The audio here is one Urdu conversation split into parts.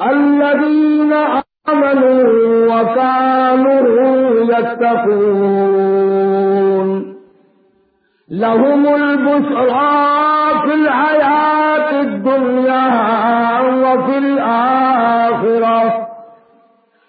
الذين آمنوا وكانوا يتقون. لهم البشرى في الحياة الدنيا وفي الآخرة.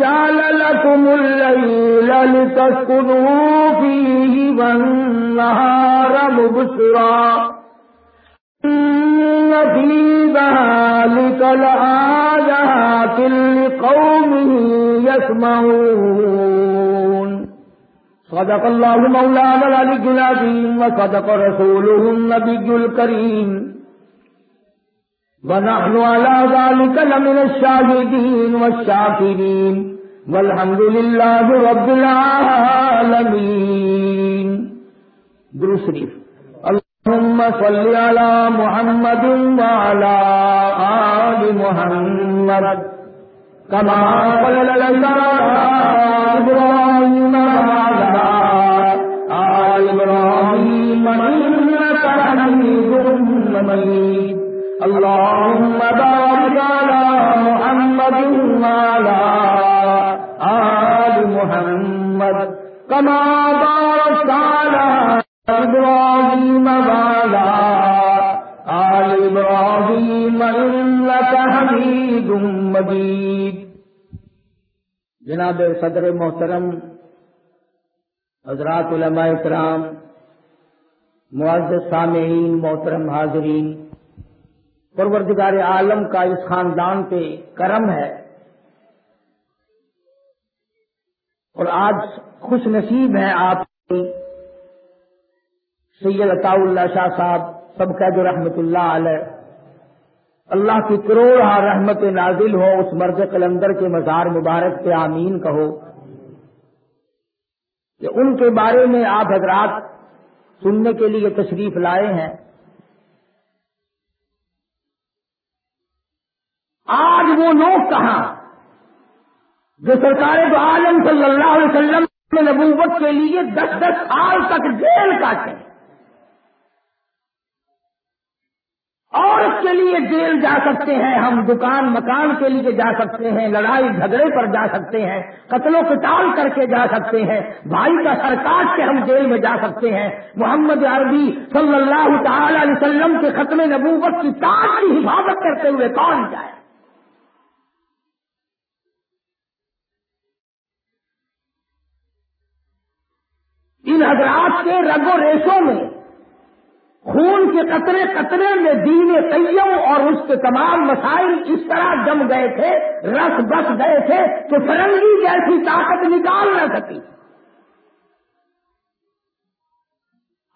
جعل لكم الليل لتسكنوا فيه والنهار مبصرا. إن في ذلك لآيات لقوم يسمعون. صدق الله مولانا العلي العظيم وصدق رسوله النبي الكريم. ونحن على ذلك لمن الشاهدين والشاكرين والحمد لله رب العالمين. درس شریف. اللهم صل على محمد وعلى آل محمد. كما صليت على إبراهيم وعلى آل إبراهيم إنك حميد مجيد. اللهم بارك على محمد وعلى آل محمد كما باركت على إبراهيم وعلى آل إبراهيم إنك حميد مجيد. جناب صدر محترم، حضرات علماء کرام، معزز سامعین، محترم حاضرین پروردگار عالم کا اس خاندان پہ کرم ہے۔ اور آج خوش نصیب ہیں آپ۔ سید عطا اللہ شاہ صاحب، سب کا جو رحمت اللہ علیہ۔ اللہ کی کروڑ ہاں رحمت نازل ہو، اس مرد قلندر کے مزار مبارک پہ آمین کہو۔ کہ ان کے بارے میں آپ حضرات سننے کے لیے تشریف لائے ہیں۔ آج وہ لوگ کہاں؟ جو سرکار دو عالم صلی اللہ علیہ وسلم نبوت کے لیے دس دس سال تک جیل کاٹے۔ اور اس کے لیے جیل جا سکتے ہیں، ہم دکان مکان کے لیے جا سکتے ہیں، لڑائی جھگڑے پر جا سکتے ہیں، قتل و قتال کر کے جا سکتے ہیں۔ بھائی کا سرکار کے ہم جیل میں جا سکتے ہیں۔ محمد عربی صلی اللہ تعالی علیہ وسلم کے ختم نبوت کی تاج کی حفاظت کرتے ہوئے کون جائے؟ حضرات کے رگ و ریشوں میں، خون کے قطرے قطرے میں دین طیم اور اس کے تمام مسائل اس طرح جم گئے تھے، رس بس گئے تھے کہ فرنگی جیسی طاقت نکال نہ سکی۔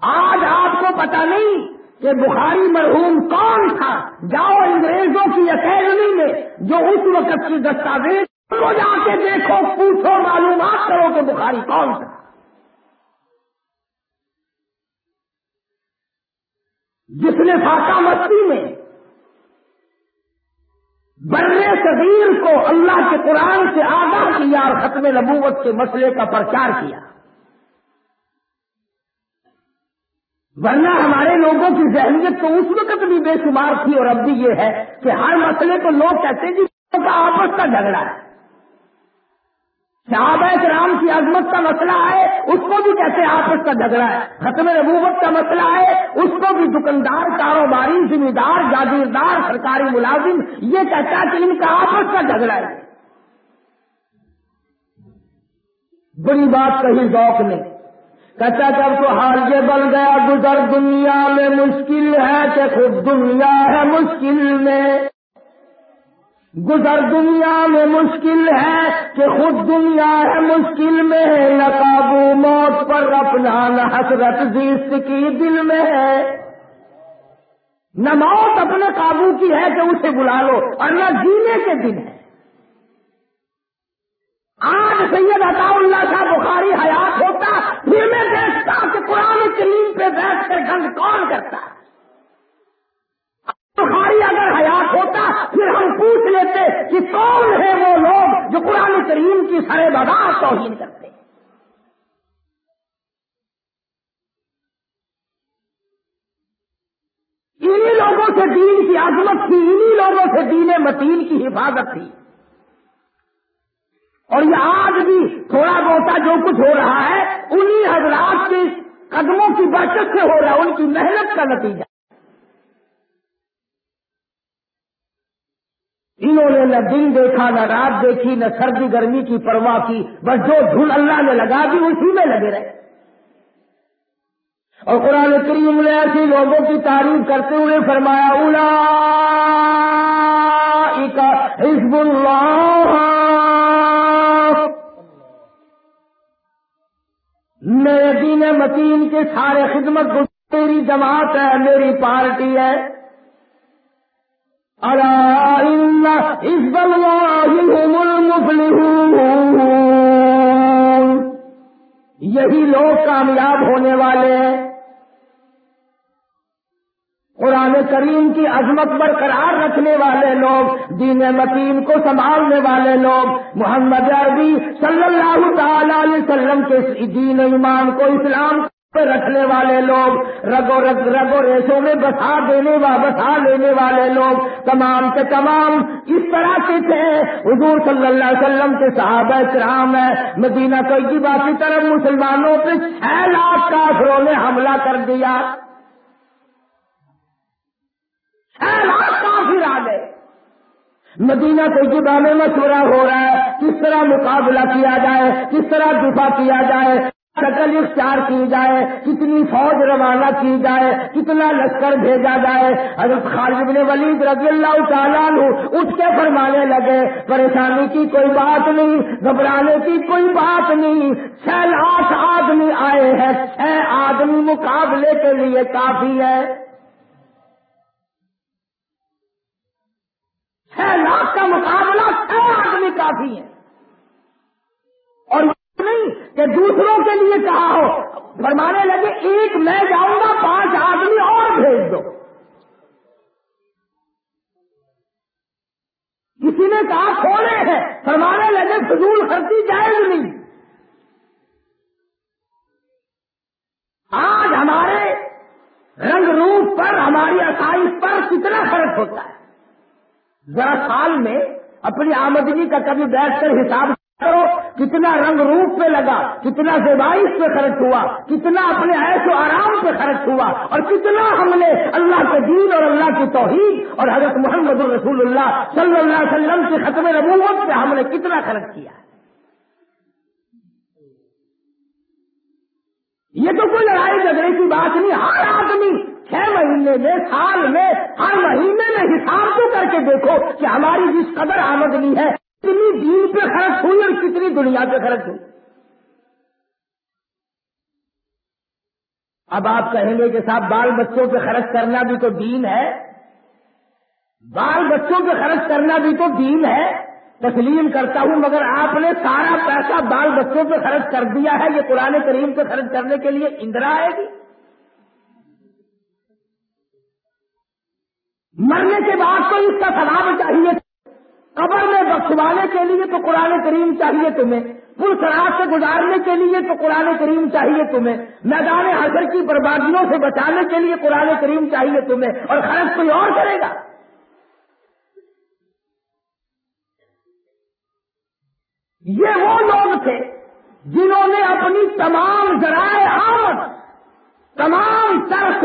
آج آپ کو پتا نہیں کہ بخاری مرحوم کون تھا، جاؤ انگریزوں کی اکیڈمی میں جو اس وقت کی دستاویز کو جا کے دیکھو، پوچھو، معلومات کرو کہ بخاری کون تھا۔ نے فاقہ مستی میں برے صغیر کو اللہ کے قرآن سے آگاہ کیا اور ختم نبوت کے مسئلے کا پرچار کیا۔ ورنہ ہمارے لوگوں کی ذہنیت تو اس وقت بھی بے شمار تھی اور اب بھی یہ ہے کہ ہر مسئلے کو لوگ کہتے ہیں جی، کہ آپس کا جھگڑا ہے۔ صحابہ کرام کی عظمت کا مسئلہ ہے، اس کو بھی کہتے آپس کا جھگڑا ہے؟ ختم نبوت کا مسئلہ ہے، اس کو بھی دکاندار، کاروباری ذمہ دار جاگیردار سرکاری ملازم، یہ کہتا ہے کہ ان کا آپس کا جھگڑا ہے۔ بڑی بات کہی ذوق نے۔ کہتا جب تو حال یہ بن گیا، گزر دنیا میں مشکل ہے کہ خود دنیا ہے مشکل میں۔ گزر دنیا میں مشکل ہے کہ خود دنیا ہے مشکل میں ہے نہ قابو موت پر اپنا نہ حسرت جیس کی دل میں ہے۔ نہ موت اپنے قابو کی ہے کہ اسے بلا لو اور نہ جینے کے دن ہے۔ آج سید عطا اللہ شاہ بخاری حیات ہوتا، پھر میں دیکھتا کہ قرآن کریم پہ بیٹھ کر گند کون کرتا۔ ہے بخاری اگر حیات ہوتا پھر ہم پوچھ لیتے کہ کون ہے وہ لوگ جو قرآن کریم کی سرے بازار توہین کرتے ہیں؟ انہی لوگوں سے دین کی عظمت تھی، انہی لوگوں سے دین متین کی حفاظت تھی۔ اور یہ آج بھی تھوڑا بہت جو کچھ ہو رہا ہے، انہی حضرات کے قدموں کی برکت سے ہو رہا ہے، ان کی محنت کا نتیجہ۔ انہوں نے نہ دن دیکھا، نہ رات دیکھی، نہ سردی، گرمی کی پرواہ کی، بس جو دھن اللہ نے لگا دی، اسی میں لگے رہے۔ اور قرآن کریم نے ایسی لوگوں کی تعریف کرتے ہوئے فرمایا اولا حزب اللہ۔ میرے دین متین کے سارے خدمت میری جماعت ہے، میری پارٹی ہے۔ حزب هم المفلحون. یہی لوگ کامیاب ہونے والے ہیں قرآن کریم کی عظمت برقرار رکھنے والے لوگ، دین متین کو سنبھالنے والے لوگ، محمد عربی صلی اللہ تعالی علیہ وسلم کے دین ایمان کو اسلام رکھنے والے لوگ، رگو رگ رگو ریسوں میں بسا دینے وا بسا لینے والے لوگ تمام کے تمام اس طرح کے تھے۔ حضور صلی اللہ علیہ وسلم کے صحابہ کرام ہے مدینہ کوئی باقی طرف مسلمانوں پہ چھ لاکھ کافروں نے حملہ کر دیا۔ چھ لاکھ کافر آ گئے۔ مدینہ طیبہ میں مشورہ ہو رہا ہے، کس طرح مقابلہ کیا جائے، کس طرح دفاع کیا جائے۔ شکل اختیار کی جائے، کتنی فوج روانہ کی جائے، کتنا لشکر بھیجا جائے۔ حضرت خالد بن ولید رضی اللہ تعالیٰ اٹھ کے فرمانے لگے، پریشانی کی کوئی بات نہیں، گھبرانے کی کوئی بات نہیں۔ چھ لاکھ آدمی آئے ہیں۔ چھ آدمی مقابلے کے لیے کافی ہے۔ چھ لاکھ کا مقابلہ چھ آدمی کافی ہے کہ دوسروں کے لیے کہا ہو۔ فرمانے لگے، ایک میں جاؤں گا، پانچ آدمی اور بھیج دو۔ کسی نے کہا، کھولے ہیں۔ فرمانے لگے، فضول خرچی جائز نہیں۔ آج ہمارے رنگ روپ پر، ہماری آسائش پر کتنا فرق ہوتا ہے؟ ذرا سال میں اپنی آمدنی کا کبھی بیٹھ کر حساب کتنا رنگ روپ پہ لگا، کتنا زیبائش پہ خرچ ہوا، کتنا اپنے ایش و آرام پہ خرچ ہوا، اور کتنا ہم نے اللہ کے دین اور اللہ کی توحید اور حضرت محمد الرسول اللہ صلی اللہ علیہ وسلم کے ختم نبوت پہ ہم نے کتنا خرچ کیا۔ یہ تو کوئی لڑائی جھگڑے کی بات نہیں، ہر آدمی چھ مہینے میں، سال میں، ہر مہینے میں حساب تو کر کے دیکھو کہ ہماری جس قدر آمدنی ہے کتنی دین پہ خرچ ہوئی اور کتنی دنیا پہ خرچ ہوئی؟ اب آپ کہیں گے کہ صاحب بال بچوں پہ خرچ کرنا بھی تو دین ہے۔ بال بچوں پہ خرچ کرنا بھی تو دین ہے۔ تسلیم کرتا ہوں، مگر آپ نے سارا پیسہ بال بچوں پہ خرچ کر دیا ہے۔ یہ قرآن کریم پہ خرچ کرنے کے لیے اندرا آئے گی جی۔ مرنے کے بعد تو اس کا سلام چاہیے۔ قبر کے لیے تو قرآن کریم چاہیے تمہیں پل سراج سے گزارنے کے لیے تو قرآن کریم چاہیے تمہیں، میدان حضر کی بربادیوں سے بچانے کے لیے قرآن کریم چاہیے تمہیں، اور خرچ کوئی اور کرے گا؟ یہ وہ لوگ تھے جنہوں نے اپنی تمام ذرائع آمد، تمام سر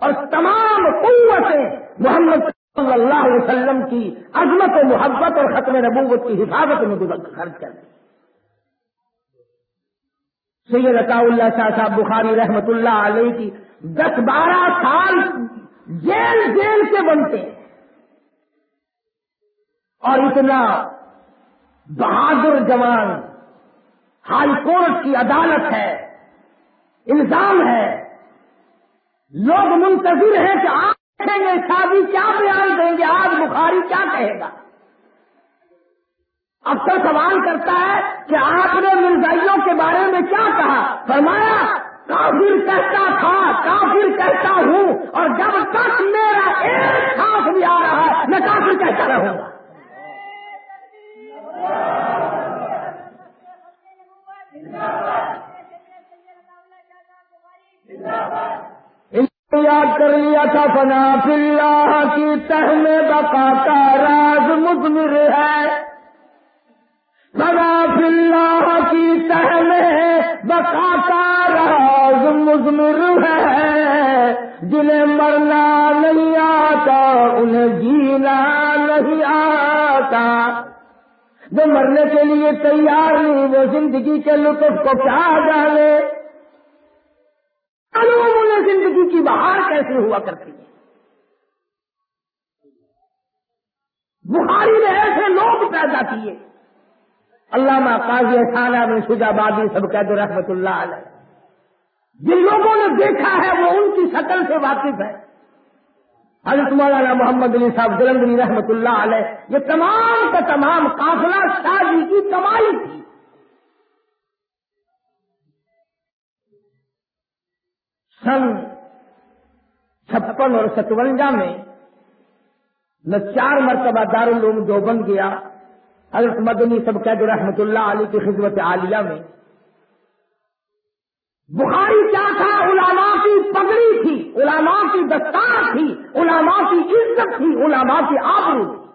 اور تمام قوتیں محمد صلی اللہ علیہ وسلم کی عظمت و محبت اور ختم نبوت کی حفاظت میں خرچ کر دی سید رقا اللہ شاہ صاحب بخاری رحمت اللہ علیہ کی دس بارہ سال جیل جیل سے بنتے ہیں۔ اور اتنا بہادر جوان ہائی کورٹ کی عدالت ہے، الزام ہے۔ لوگ منتظر ہیں کہ آپ شادی کیا بیان دیں گے؟ آج بخاری کیا کہے گا؟ اب تو سوال کرتا ہے کہ آپ نے مرزائیوں کے بارے میں کیا کہا؟ فرمایا، کافر کہتا تھا، کافر کہتا ہوں، اور جب تک میرا ایک سانس بھی آ رہا ہے، میں کافر کہتا رہوں؟ گا یاد کر لیا تھا فنا فلّہ کی تہ میں بقا کا راز مضمر ہے۔ فنا فلّہ کی تہ میں بقا کا راز مضمر ہے۔ جنہیں مرنا نہیں آتا، انہیں جینا نہیں آتا۔ جو مرنے کے لیے تیار نہیں، وہ زندگی کے لطف کو کیا جانے؟ زندگی کی بہار کیسے ہوا کرتی ہے؟ بخاری نے ایسے لوگ پیدا کیے۔ علامہ قاضی خانہ میں شجا بادی سب قید رحمت اللہ علیہ۔ جن لوگوں نے دیکھا ہے وہ ان کی شکل سے واقف ہے۔ حضرت مولانا محمد علی صاحب جلندری رحمت اللہ علیہ، یہ تمام کا تمام قافلہ شادی جی کی کمائی تھی۔ سن چھپن اور ستونجا میں نہ چار مرتبہ دار العلوم جو گیا۔ حضرت مدنی سب قید رحمت اللہ علی کی خدمت عالیہ میں۔ بخاری کیا تھا؟ علماء کی پگڑی تھی، علماء کی دستار تھی، علماء کی عزت تھی، علماء کی آبرو۔ تھی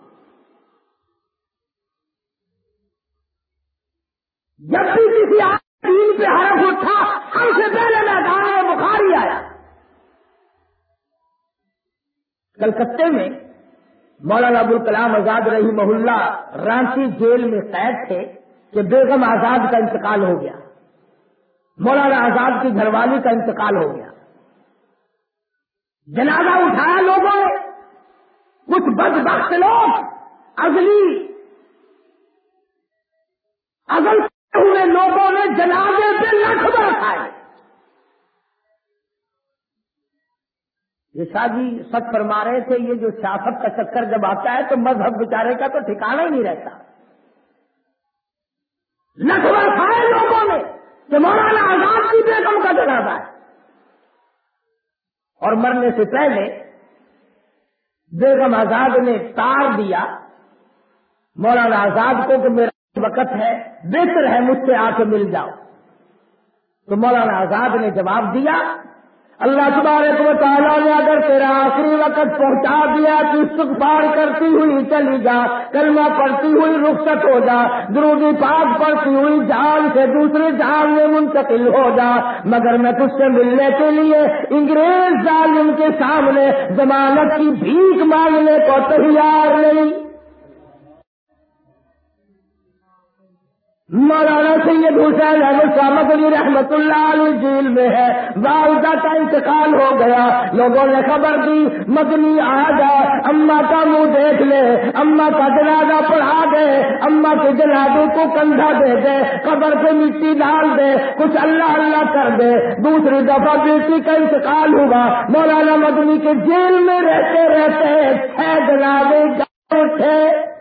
جب بھی کسی دین پہ حرف اٹھا ہم سے پہلے میدان میں بخاری آیا۔ کلکتے میں مولانا ابوالکلام آزاد رہی محلہ رانچی جیل میں قید تھے کہ بیگم آزاد کا انتقال ہو گیا۔ مولانا آزاد کی گھر والی کا انتقال ہو گیا۔ جنازہ اٹھایا لوگوں نے۔ کچھ بد بخت لوگ۔ اگلی۔ اگل ہوئے لوگوں نے جنازے سے لکھ برسائے۔ یہ شادی سچ فرما رہے تھے، یہ جو سیاست کا چکر جب آتا ہے تو مذہب بیچارے کا تو ٹھکانا ہی نہیں رہتا۔ لکھ برسائے لوگوں نے کہ مولانا آزاد کی بیگم کا جنازہ ہے۔ اور مرنے سے پہلے بیگم آزاد نے تار دیا۔ مولانا آزاد کو کہ میرا وقت ہے، بہتر ہے مجھ سے آ کے مل جاؤ۔ تو مولانا آزاد نے جواب دیا، اللہ تبارک و تعالیٰ نے اگر تیرا آخری وقت پہنچا دیا تو استغفار کرتی ہوئی چلی جا، کلمہ پڑھتی ہوئی رخصت ہو جا، درودی پاک پڑھتی ہوئی جان سے دوسرے جان میں منتقل ہو جا۔ مگر میں تجھ سے ملنے کے لیے انگریز ظالم کے سامنے ضمانت کی بھیک مانگنے کو تیار نہیں۔ مولانا سید حسین احمد شاہ علی رحمت اللہ علیہ جیل میں ہے۔ والدہ کا انتقال ہو گیا۔ لوگوں نے خبر دی، مدنی آ جا اما کا منہ دیکھ لے اما کا جنازہ پڑھا دے اما کے جنازے کو کندھا دے دے، قبر سے مٹی ڈال دے، کچھ اللہ اللہ کر دے۔ دوسری دفعہ بیٹی کا انتقال ہوا۔ مولانا مدنی کے جیل میں رہتے رہتے چھ جنازے اٹھے۔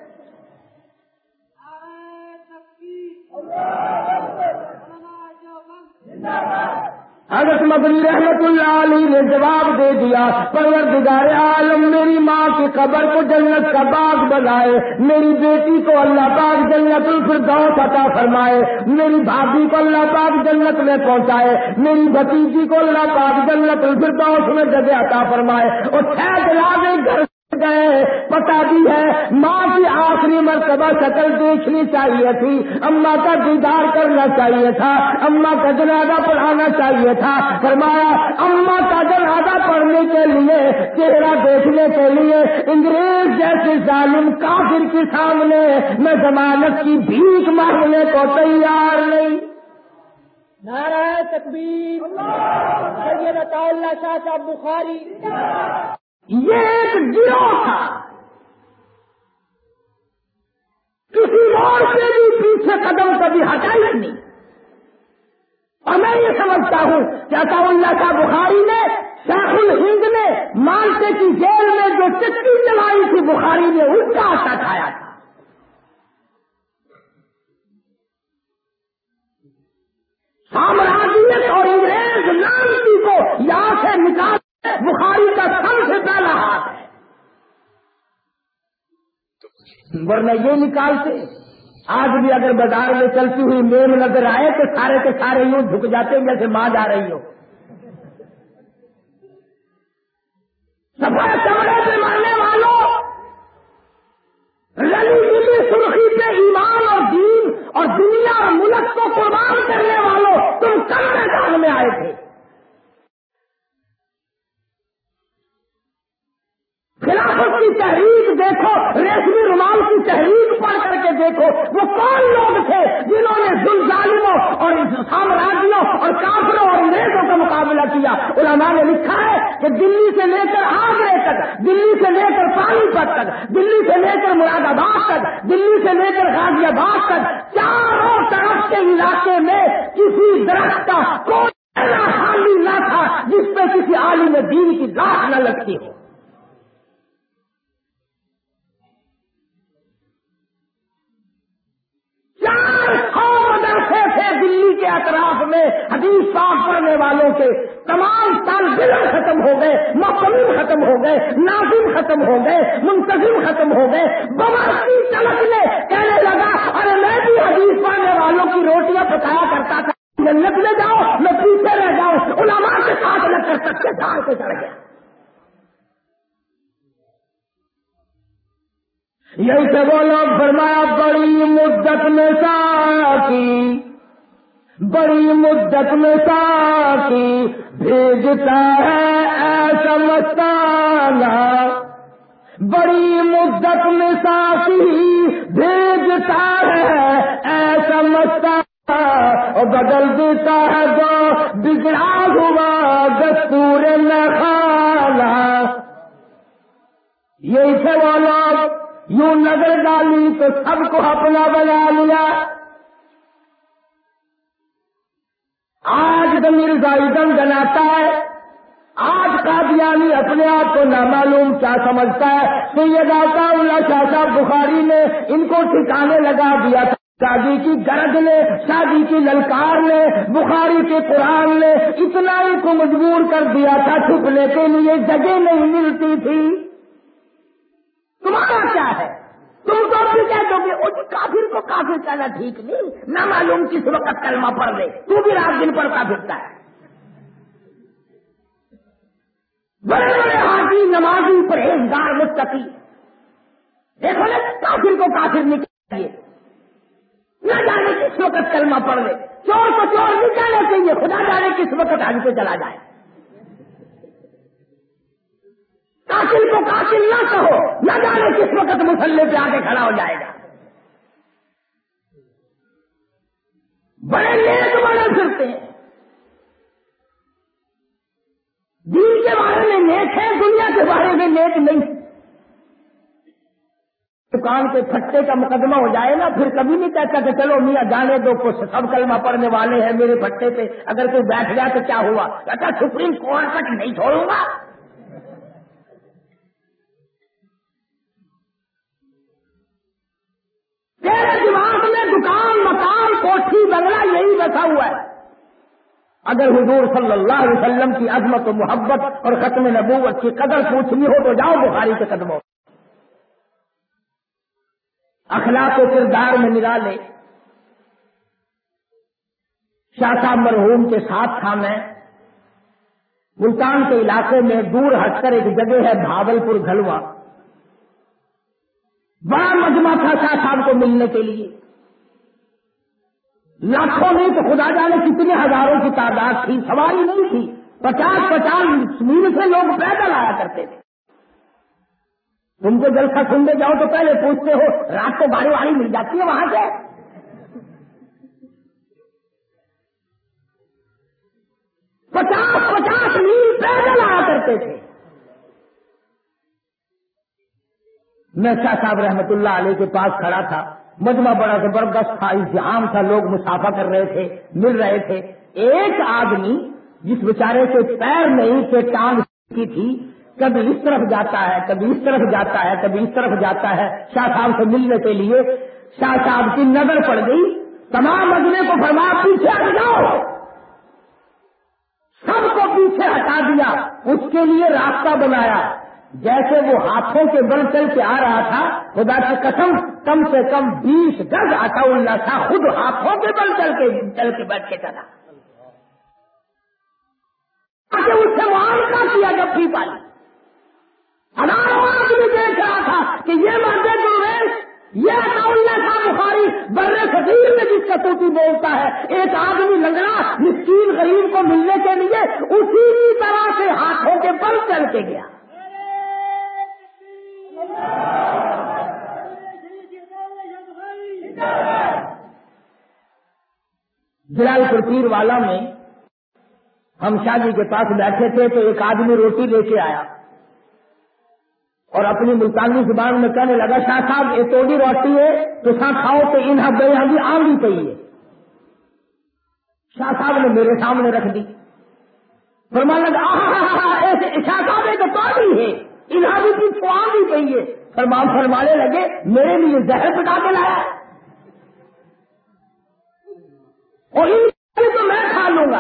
حضرت مدنی رحمت اللہ علی نے جواب دے دیا، پروردگار عالم، میری ماں کی قبر کو جنت کا باغ بنائے، میری بیٹی کو اللہ پاک جنت الفردوس عطا فرمائے، میری بھابھی کو اللہ پاک جنت میں پہنچائے، میری بھتیجی کو اللہ پاک جنت الفردوس میں جگہ عطا فرمائے، اور چھ جلادے گھر گئے پتا بھی ہے ماں کی آخری مرتبہ شکل دیکھنی چاہیے تھی۔ اما کا دیدار کرنا چاہیے تھا اما کا جنازہ پڑھانا چاہیے تھا۔ فرمایا اما کا جنازہ پڑھنے کے لیے چہرہ دیکھنے کے لیے انگریز جیسے ظالم کافر کے سامنے میں ضمانت کی بھیک مانگنے کو تیار نہیں۔ نعرہ تکبیر۔ سید اللہ شاہ صاحب بخاری۔ یہ ایک گروہ تھا کسی اور سے بھی پیچھے قدم کبھی ہٹا نہیں۔ اور میں یہ سمجھتا ہوں کہ عطا اللہ کا بخاری نے شیخ الہند نے مانتے کی جیل میں جو چکی چلائی تھی، بخاری نے ان کا آٹا کھایا تھا۔ سامراجیت اور انگریز نام کو یہاں سے نکال بخاری کا سب سے پہلا ہاتھ ہے۔ ورنہ یہ نکالتے۔ آج بھی اگر بازار میں چلتی ہوئی میم نظر آئے تو سارے کے سارے یوں جھک جاتے ہیں جیسے ماں جا رہی ہو۔ سفا چمڑے پہ مرنے والوں، رلی گلی سرخی پہ ایمان اور دین اور دنیا اور ملک کو قربان کرنے والوں تم کل میدان میں آئے تھے۔ خلافت کی تحریک دیکھو، ریشمی رومال کی تحریک پڑھ کر کے دیکھو، وہ کون لوگ تھے جنہوں نے دل ظالموں اور سامراجیوں اور کافروں اور انگریزوں کا مقابلہ کیا؟ علماء نے لکھا ہے کہ دلی سے لے کر آگرے تک، دلی سے لے کر پانی پت تک، دلی سے لے کر مراد آباد تک، دلی سے لے کر غازی آباد تک، چاروں طرف کے علاقے میں کسی درخت کا کوئی خالی نہ تھا جس پہ کسی عالم دین کی لاش نہ لگتی ہو۔ چار سو مدرسے تھے دلی کے اطراف میں، حدیث پاک پڑھنے والوں کے۔ تمام سال علم ختم ہو گئے محکم ختم ہو گئے نازم ختم ہو گئے، منتظم ختم ہو گئے۔ بمرسی چلکنے کہنے لگا، ارے میں بھی حدیث پڑھنے والوں کی روٹیاں پکایا کرتا تھا۔ جنت میں جاؤ، میں پیچھے رہ جاؤں علماء کے ساتھ لگ کر سکتے دار سے چڑھ گیا۔ یہی سے وہ لوگ فرمایا، بڑی مدت میں ساتھی بڑی مدت میں ساتھی بھیجتا ہے ایسا مستانہ۔ بڑی مدت میں ساتھی بھیجتا ہے ایسا مستانہ۔ اور بدل دیتا ہے جو بگڑا ہوا دستور میں خانہ یہی سے وہ لوگ یوں نظر ڈالی تو سب کو اپنا بنا لیا۔ آج زمین دم جناتا ہے۔ آج قادیانی اپنے آپ کو نامعلوم کیا سمجھتا ہے۔ تو یہ گاتا اللہ شاہ صاحب بخاری نے ان کو ٹھکانے لگا دیا تھا۔ شادی کی گرد نے، شادی کی للکار نے، بخاری کے قرآن نے اتنا ہی کو مجبور کر دیا تھا۔ چھپنے کے لیے جگہ نہیں ملتی تھی۔ تمہارا کیا ہے؟ تم تو بھی کہہ دو گے اس کافر کو کافر کہنا ٹھیک نہیں، نہ معلوم کس وقت کلمہ پڑھ لے۔ تو بھی رات دن پر کافرتا ہے۔ بڑے بڑے حاجی، نمازی پرہیزگار مستقی دیکھو نا، کافر کو کافر نہیں چاہیے۔ نہ جانے کس وقت کلمہ پڑھ لے۔ چور کو چور نہیں جانا چاہیے، خدا جانے کس وقت حج پہ چلا جائے۔ قاتل کو قاتل نہ کہو، نہ جانے کس وقت مسلح پہ آگے کھڑا ہو جائے گا۔ بڑے نیک بڑے پھرتے ہیں۔ دین کے بارے میں نیک ہے، دنیا کے بارے میں نیک نہیں۔ دکان کے پھٹے کا مقدمہ ہو جائے نا، پھر کبھی نہیں کہتا کہ چلو میاں جانے دو، کچھ سب کلمہ پڑھنے والے ہیں میرے پھٹے پہ۔ اگر کوئی بیٹھ گیا تو کیا ہوا؟ کہتا سپریم کورٹ تک نہیں چھوڑوں گا۔ دکان مکان کوٹھی بنگلہ یہی بسا ہوا ہے۔ اگر حضور صلی اللہ علیہ وسلم کی عظمت و محبت اور ختم نبوت کی قدر پوچھنی ہو تو جاؤ بخاری کے قدموں۔ اخلاق و کردار میں ملا لے۔ شاہ صاحب مرحوم کے ساتھ تھا میں۔ ملتان کے علاقے میں دور ہٹ کر ایک جگہ ہے بھاول پور گھلوا۔ بڑا مجمع تھا شاہ صاحب کو ملنے کے لیے۔ لاکھوں نہیں تو خدا جانے کتنے ہزاروں کی تعداد تھی، سواری نہیں تھی۔ پچاس پچاس میل سے لوگ پیدل آیا کرتے تھے۔ تم کو جلسہ سننے جاؤ تو پہلے پوچھتے ہو، رات کو گاڑی واڑی مل جاتی ہے وہاں سے؟ پچاس پچاس میل پیدل آیا کرتے تھے۔ میں شاہ صاحب رحمت اللہ علیہ کے پاس کھڑا تھا۔ مجمع بڑا زبردست تھا انتظام تھا، لوگ مسافہ کر رہے تھے، مل رہے تھے۔ ایک آدمی جس بیچارے کے پیر نہیں تھے ٹانگ کی تھی، کبھی اس طرف جاتا ہے، کبھی اس طرف جاتا ہے، کبھی اس طرف جاتا ہے۔ شاہ صاحب سے ملنے کے لیے شاہ صاحب کی نظر پڑ گئی۔ تمام مجمے کو فرما، پیچھے ہٹ جاؤ۔ سب کو پیچھے ہٹا دیا، اس کے لیے راستہ بنایا۔ جیسے وہ ہاتھوں کے بل چل کے آ رہا تھا، خدا کی قسم کم سے کم بیس گز آتا اللہ تھا، خود ہاتھوں کے بل چل کے چل کے بیٹھ کے چلا۔ اس سے معاملہ کیا جب بھی پائی ہزاروں آدمی دیکھ رہا تھا کہ یہ مردے جو ہے یہ اللہ کا بخاری، بر فقیر میں جس کا سوٹی بولتا ہے۔ ایک آدمی لگنا مسکین غریب کو ملنے کے لیے اسی طرح سے ہاتھوں کے بل چل کے گیا۔ جلال پیر والا میں ہم شاہ جی کے پاس بیٹھے تھے تو ایک آدمی روٹی لے کے آیا اور اپنی ملتانی زبان میں کہنے لگا، شاہ صاحب، یہ توڑی روٹی ہے تو سا کھاؤ تو ان ہبے بھی آم بھی ہے۔ شاہ صاحب نے میرے سامنے رکھ دی۔ فرما لگا شاہ صاحب یہ تو توڑی ہے، انہاں بھی کچھ آم بھی ہے۔ فرمان فرمانے لگے، میرے لیے زہر پٹا کے لایا۔ اور ان تو میں کھا لوں گا۔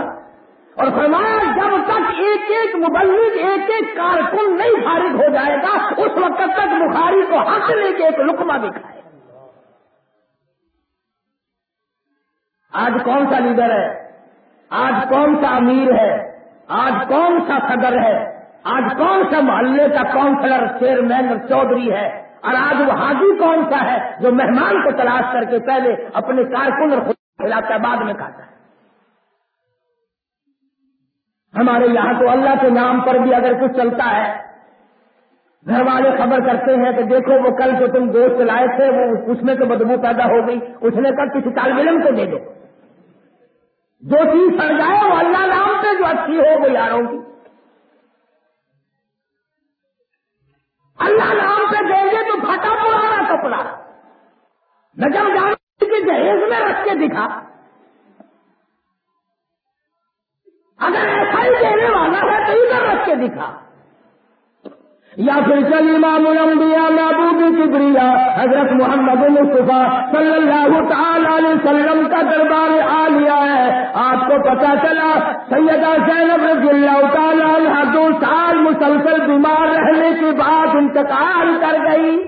اور فرمایا، جب تک ایک ایک مبلغ، ایک ایک کارکن نہیں فارغ ہو جائے گا، اس وقت تک بخاری کو ہاتھ لے کے ایک لکما دکھائے آج کون سا لیڈر ہے؟ آج کون سا امیر ہے؟ آج کون سا صدر ہے؟ آج کون سا محلے کا کاؤنسلر چیئرمین اور چودھری ہے؟ اور آج وہ حاجی کون سا ہے جو مہمان کو تلاش کر کے پہلے اپنے کارکن اور خود کھلاتا بعد میں کھاتا ہے؟ ہمارے یہاں تو اللہ کے نام پر بھی اگر کچھ چلتا ہے، گھر والے خبر کرتے ہیں کہ دیکھو وہ کل جو تم گوشت لائے تھے، وہ اس میں تو بدبو پیدا ہو گئی، اس نے کل کسی طالب علم کو دے دو۔ جو چیز سڑ جائے وہ اللہ نام پہ جو اچھی ہو وہ یاروں کی۔ اللہ نام پہ دیں گے تو پھٹا پرانا کپڑا۔ نجم جان کے جہیز میں رکھ کے دکھا۔ اگر ایسا ہی دینے والا ہے تو ادھر رکھ کے دکھا۔ یا پھر چل امام الانبیاء محبوب کبریا، حضرت محمد مصطفیٰ صلی اللہ تعالی علیہ وسلم کا دربار آ لیا ہے۔ آپ کو پتا چلا، سیدہ زینب رضی اللہ تعالی عنہ دو سال مسلسل بیمار رہنے کے بعد انتقال کر گئی۔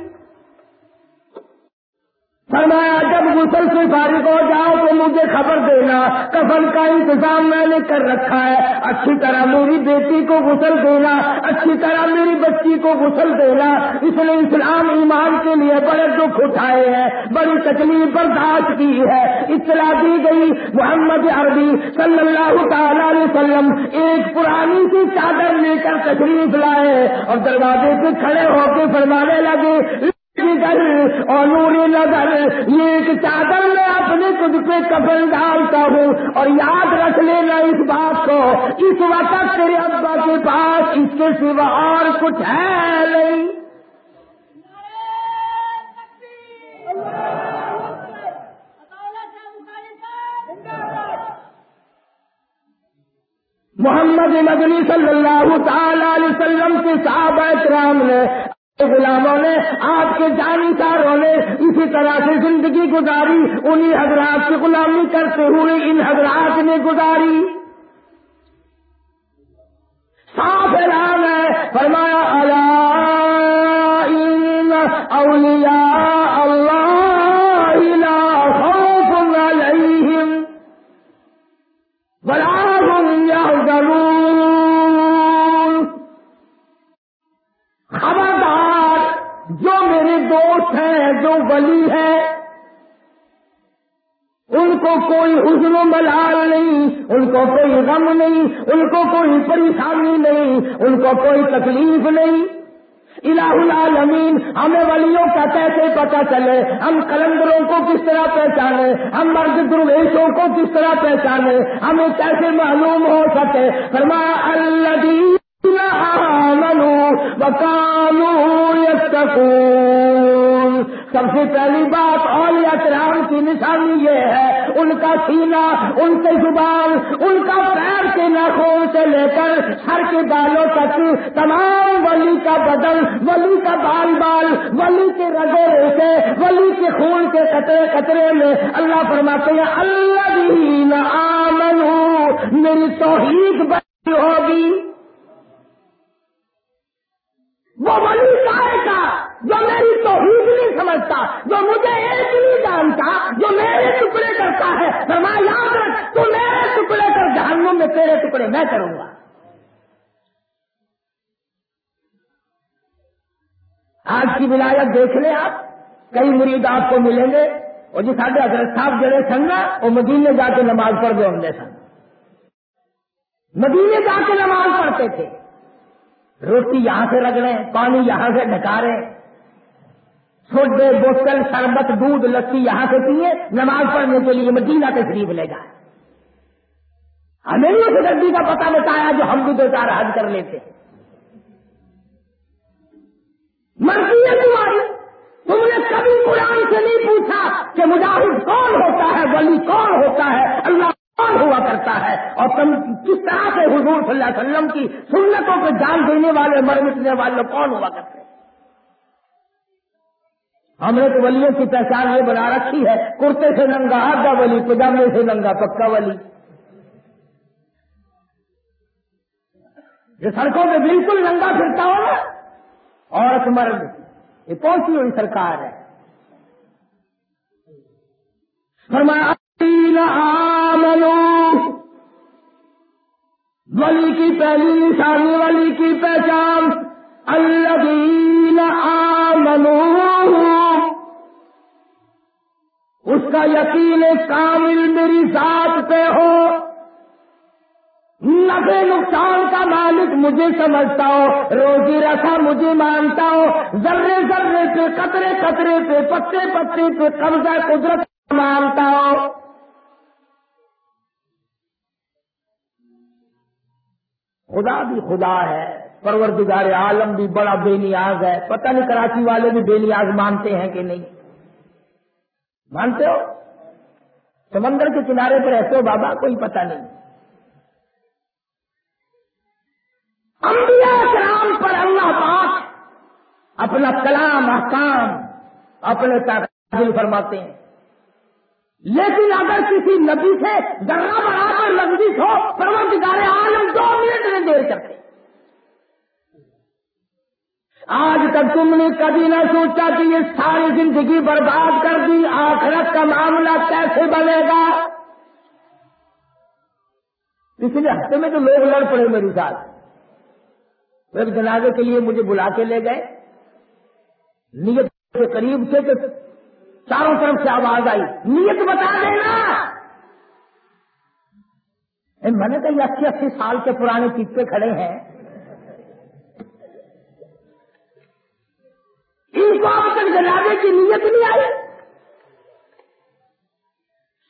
فرمایا، جب غسل سے فارغ ہو جاؤ تو مجھے خبر دینا، کفن کا انتظام میں نے کر رکھا ہے، اچھی طرح میری بیٹی کو غسل دینا، اچھی طرح میری بچی کو غسل دینا، اس نے اسلام ایمان کے لیے بڑے دکھ اٹھائے ہیں، بڑی تکلیف برداشت کی ہے، اطلاع دی گئی، محمد عربی صلی اللہ تعالی علیہ وسلم ایک پرانی سی چادر لے کر تشریف لائے اور دروازے پہ کھڑے ہو کے فرمانے لگے اور نوری نظر، یہ ایک چادر میں اپنے خود پہ کفن ڈالتا ہوں اور یاد رکھ لینا اس بات کو، اس وقت تیرے ابا کے پاس اس کے سوا اور کچھ ہے نہیں۔ محمد مدنی صلی اللہ تعالی علیہ وسلم کے صحابہ کرام نے غلاموں نے آپ کے جانکاروں نے اسی طرح سے زندگی گزاری، انہی حضرات کی غلامی کرتے ہوئے ان حضرات نے گزاری۔ صاف اعلان ہے، فرمایا اولیاء میرے دوست ہیں، جو ولی ہیں۔ ان کو کوئی حسن و ملال نہیں، ان کو کوئی غم نہیں، ان کو کوئی پریشانی نہیں، ان کو کوئی تکلیف نہیں۔ الہ العالمین، ہمیں ولیوں کا کیسے پتا چلے؟ ہم کلندروں کو کس طرح پہچانے؟ ہم مرد درویشوں کو کس طرح پہچانے؟ ہمیں کیسے معلوم ہو سکے؟ فرمایا اللہ سب سے پہلی بات اور کرام کی نشانی یہ ہے، ان کا سینہ، ان کے زبان، ان کا پیر کے ناخون سے لے کر سر کے بالوں تک تمام ولی کا بدن، ولی کا بال بال، ولی کے رگے ریسے ولی کے خون کے قطرے قطرے میں اللہ فرماتے ہیں اللہ آمن میری توحید بڑی ہوگی۔ وہ ولی کائے کا، جو میری توحید نہیں سمجھتا، جو مجھے ایک نہیں جانتا، جو میرے ٹکڑے کرتا ہے، فرمایا، یاد رکھ، تو میرے ٹکڑے کر جہنم میں تیرے ٹکڑے میں کروں گا۔ آج کی ولایت دیکھ لیں آپ، کئی مرید آپ کو ملیں گے، اور جو سارے حضرت صاحب جڑے سن نا، وہ مدینے جا کے نماز پڑھ گئے ہوں گے سن۔ مدینے جا کے نماز پڑھتے تھے۔ روٹی یہاں سے رگڑے، پانی یہاں سے ڈکارے چھوٹے بوتل، شربت، دودھ، لسی یہاں سے پیے، نماز پڑھنے کے لیے مدینہ تشریف لے جائے۔ ہمیں اس گدی کا پتہ بتایا جو ہم بھی دو چار حج کر لیتے۔ مرضی ہے تمہاری تم نے کبھی قرآن سے نہیں پوچھا کہ مجاہد کون ہوتا ہے، ولی کون ہوتا ہے؟ اللہ کون ہوا کرتا ہے۔ اور تم کس طرح سے حضور صلی اللہ علیہ وسلم کی سنتوں کو جان دینے والے مر مٹنے والے کون ہوا کرتے ہیں؟ ہم نے تو ولیوں کی پہچان یہ بنا رکھی ہے۔ کرتے سے ننگا، آدھا ولی، پجامے سے ننگا، پکا ولی۔ یہ سڑکوں پہ بالکل ننگا پھرتا ہو نا۔ عورت مرد، یہ کون سی ہوئی سرکار ہے؟ ولی کی پہلی نشانی، ولی کی پہچان۔ الذین آمنوا۔ اس کا یقین کامل میری ذات پہ ہو۔ نفے نقصان کا مالک مجھے سمجھتا ہو، روزی رکھا مجھے مانتا ہو۔ ذرے ذرے پہ، قطرے قطرے پہ، پتے پتے پہ قبضہ قدرت مانتا ہو۔ خدا بھی خدا ہے، پروردگار عالم بھی بڑا بے نیاز ہے۔ پتہ نہیں کراچی والے بھی بے نیاز مانتے ہیں کہ نہیں۔ مانتے ہو؟ سمندر کے کنارے پر رہتے ہو بابا، کوئی پتہ نہیں۔ انبیاء کرام پر اللہ پاک اپنا کلام، احکام اپنے تعدل فرماتے ہیں۔ لیکن اگر کسی نبی سے ذرا برابر لفظ ہو، پروردگار عالم دو منٹ میں دیر کرتے آج تک تم نے کبھی نہ سوچا کہ یہ ساری زندگی برباد کر دی، آخرت کا معاملہ کیسے بنے گا؟ پچھلے ہفتے میں تو لوگ لڑ پڑے میری ساتھ۔ ایک جنازے کے لیے مجھے بلا کے لے گئے۔ نیت کے قریب سے تو چاروں طرف سے آواز آئی۔ نیت بتا دینا۔ میں نے کہا اسی اسی سال کے پرانے چیز کھڑے ہیں۔ ان کو اب تک جنازے کی نیت نہیں آئی۔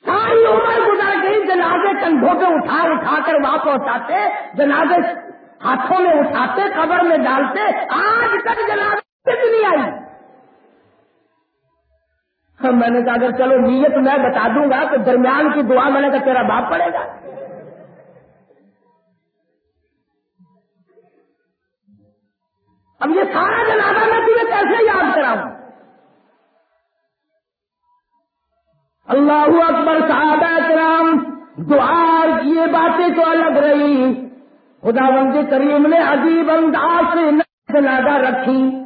ساری عمر گزر گئی جنازے کندھوں پہ اٹھا اٹھا کر وہاں پہنچاتے جنازے ہاتھوں میں اٹھاتے، قبر میں ڈالتے، آج تک جنازے نہیں آئی۔ میں نے کہا اگر چلو نیت میں بتا دوں گا تو درمیان کی دعا میں نے کہا تیرا باپ پڑے گا۔ اب یہ سارا جنازہ میں تمہیں کیسے یاد کراؤں؟ اللہ اکبر صحابہ کرام دعا یہ باتیں تو الگ رہی۔ خدا بند کریم نے عجیب انداز سے جنازہ رکھی۔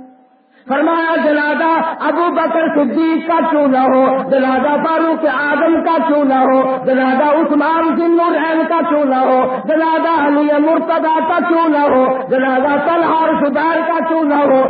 فرمایا، جنازہ ابو بکر صدیق کا کیوں نہ ہو؟ جنازہ فاروق آدم کا کیوں نہ ہو؟ جنازہ عثمان بن نورین کا کیوں نہ ہو؟ جنازہ علی مرتدا کا کیوں نہ ہو؟ جنازہ طلحہ اور سدار کا کیوں نہ ہو؟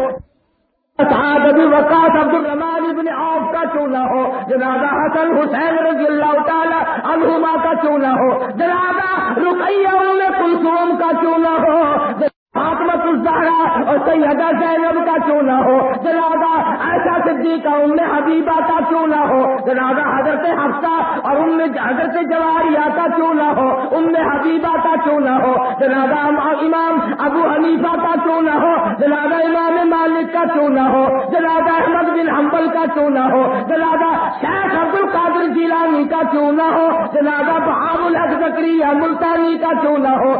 ابھی وقاص عبد الرحمان ابن عوف کا کیوں نہ ہو؟ جنازہ حسن حسین رضی اللہ تعالی عنہما کا کیوں نہ ہو؟ جنازہ رقیہ ام کلثوم کا کیوں نہ ہو؟ فاطمت الزہرا اور سیدہ زینب کا کیوں نہ ہو؟ جنازہ ایسا صدیقہ، ام حبیبہ کا کیوں نہ ہو؟ جنازہ حضرت حفصہ اور ام حضرت جواریہ کا کیوں نہ ہو؟ ام حبیبہ کا کیوں نہ ہو؟ جنازہ امام ابو حنیفہ کا کیوں نہ ہو؟ جنازہ امام مالک کا کیوں نہ ہو؟ جنازہ احمد بن حنبل کا کیوں نہ ہو؟ جنازہ شیخ عبد القادر جیلانی کا کیوں نہ ہو؟ جنازہ بہاب الحق زکریہ ملتانی کا کیوں نہ ہو؟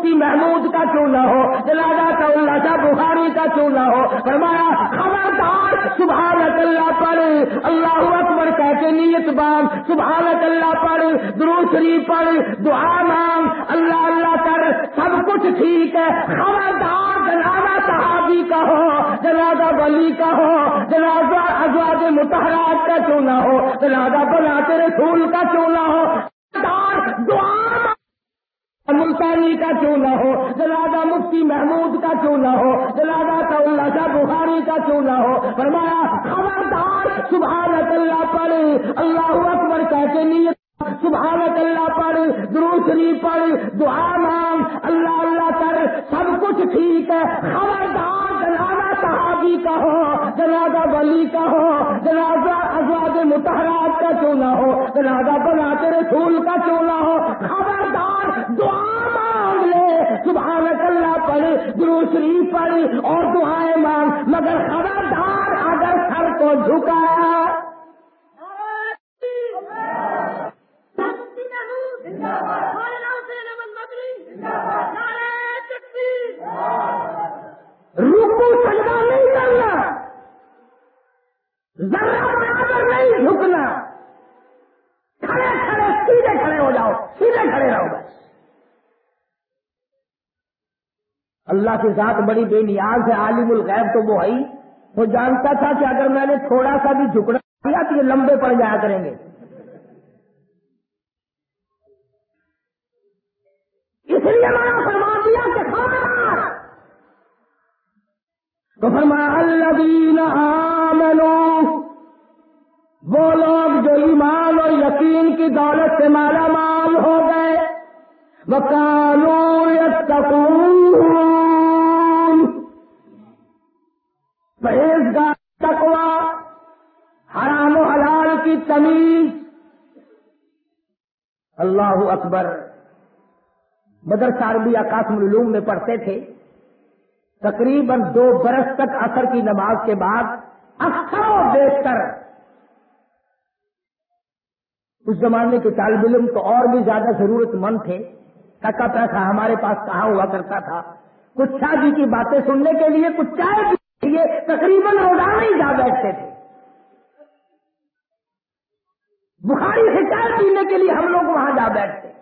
مفتی محمود کا کیوں نہ ہو؟ جنازہ کا اللہ شاہ بخاری کا کیوں نہ ہو؟ فرمایا، خبردار سبحانک اللہ پڑھ، اللہ اکبر کہہ کے نیت بام سبحانک اللہ پڑھ درو شریف پڑھ، دعا مانگ، اللہ اللہ کر، سب کچھ ٹھیک ہے۔ خبردار جنازہ صحابی کا ہو جنازہ ولی کا ہو جنازہ ازواج متحرات کا کیوں نہ ہو؟ جنازہ بناتے رسول کا کیوں نہ ہو؟ دعا مانگ ملتانی کا کیوں نہ ہو؟ جنازہ مفتی محمود کا کیوں نہ ہو؟ جنازہ کا اللہ شاہ بخاری کا کیوں نہ ہو؟ فرمایا، خبردار سبحانت اللہ پڑھ، اللہ اکبر کہہ کے نیت سبحانت اللہ پڑھ درو شریف پڑھ، دعا مانگ، اللہ اللہ کر، سب کچھ ٹھیک ہے۔ خبردار جنازہ صحابی کا ہو جنازہ ولی کا ہو جنازہ ازواج متحرات کا کیوں نہ ہو؟ جنازہ بناتے رسول کا کیوں نہ ہو؟ خبردار دعا مانگ لے سبحانت اللہ پڑھ درو شریف پڑھ اور دعائیں مانگ، مگر خبردار اگر سر کو جھکایا رکو سجدہ نہیں کرنا۔ ذرا برابر نہیں جھکنا۔ کھڑے کھڑے، سیدھے کھڑے ہو جاؤ، سیدھے کھڑے رہو بس اللہ کی ذات بڑی بے نیاز ہے، عالم الغیب تو وہ ہے وہ جانتا تھا کہ اگر میں نے تھوڑا سا بھی جھکنا کیا تو یہ لمبے پڑ جایا کریں گے۔ اس لیے میں نے فرما دیا کہ خبردار۔ تو فرمایا، الذین آمنوا، وہ لوگ جو ایمان اور یقین کی دولت سے مالا مال ہو گئے۔ وہ پرہیزگار تقوا حرام و حلال کی تمیز. اللہ اکبر، بدر ساربی قاسم العلوم میں پڑھتے تھے، تقریباً دو برس تک اثر کی نماز کے بعد اکثر و بیشتر اس زمانے کے طالب علم تو اور بھی زیادہ ضرورت مند تھے۔ ٹکا پیسہ ہمارے پاس کہاں ہوا کرتا تھا؟ کچھ شاہ جی کی باتیں سننے کے لیے، کچھ چائے کے لیے تقریباً روزانہ ہی جا بیٹھتے تھے۔ بخاری سے چائے پینے کے لیے ہم لوگ وہاں جا بیٹھتے۔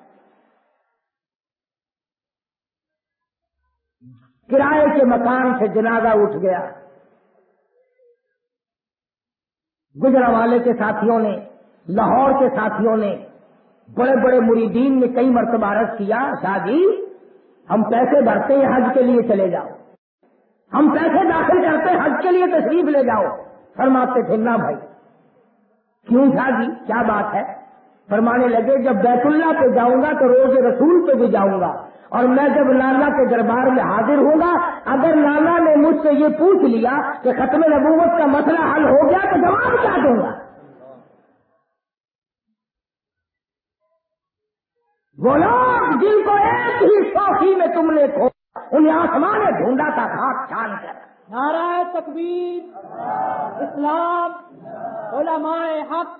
کرائے کے مکان سے جنازہ اٹھ گیا۔ گجرا والے کے ساتھیوں نے، لاہور کے ساتھیوں نے بڑے بڑے مریدین نے کئی مرتبہ عرض کیا شاہ جی ہم پیسے بھرتے ہیں، حج کے لیے چلے جاؤ۔ ہم پیسے داخل کرتے حج کے لیے تشریف لے جاؤ۔ فرماتے تھے، نہ بھائی۔ کیوں شاہ جی کیا بات ہے؟ فرمانے لگے، جب بیت اللہ پہ جاؤں گا تو روز رسول پہ بھی جاؤں گا۔ اور میں جب لالا کے دربار میں حاضر ہوں گا، اگر لالا نے مجھ سے یہ پوچھ لیا کہ ختم نبوت کا مسئلہ حل ہو گیا تو جواب کیا دوں گا؟ وہ لوگ جن کو ایک ہی سوکھی میں تم نے کھو انہیں آسمان ڈھونڈا تھا خاک چھان کر۔ نعرہ تکبیر اسلام علماء حق۔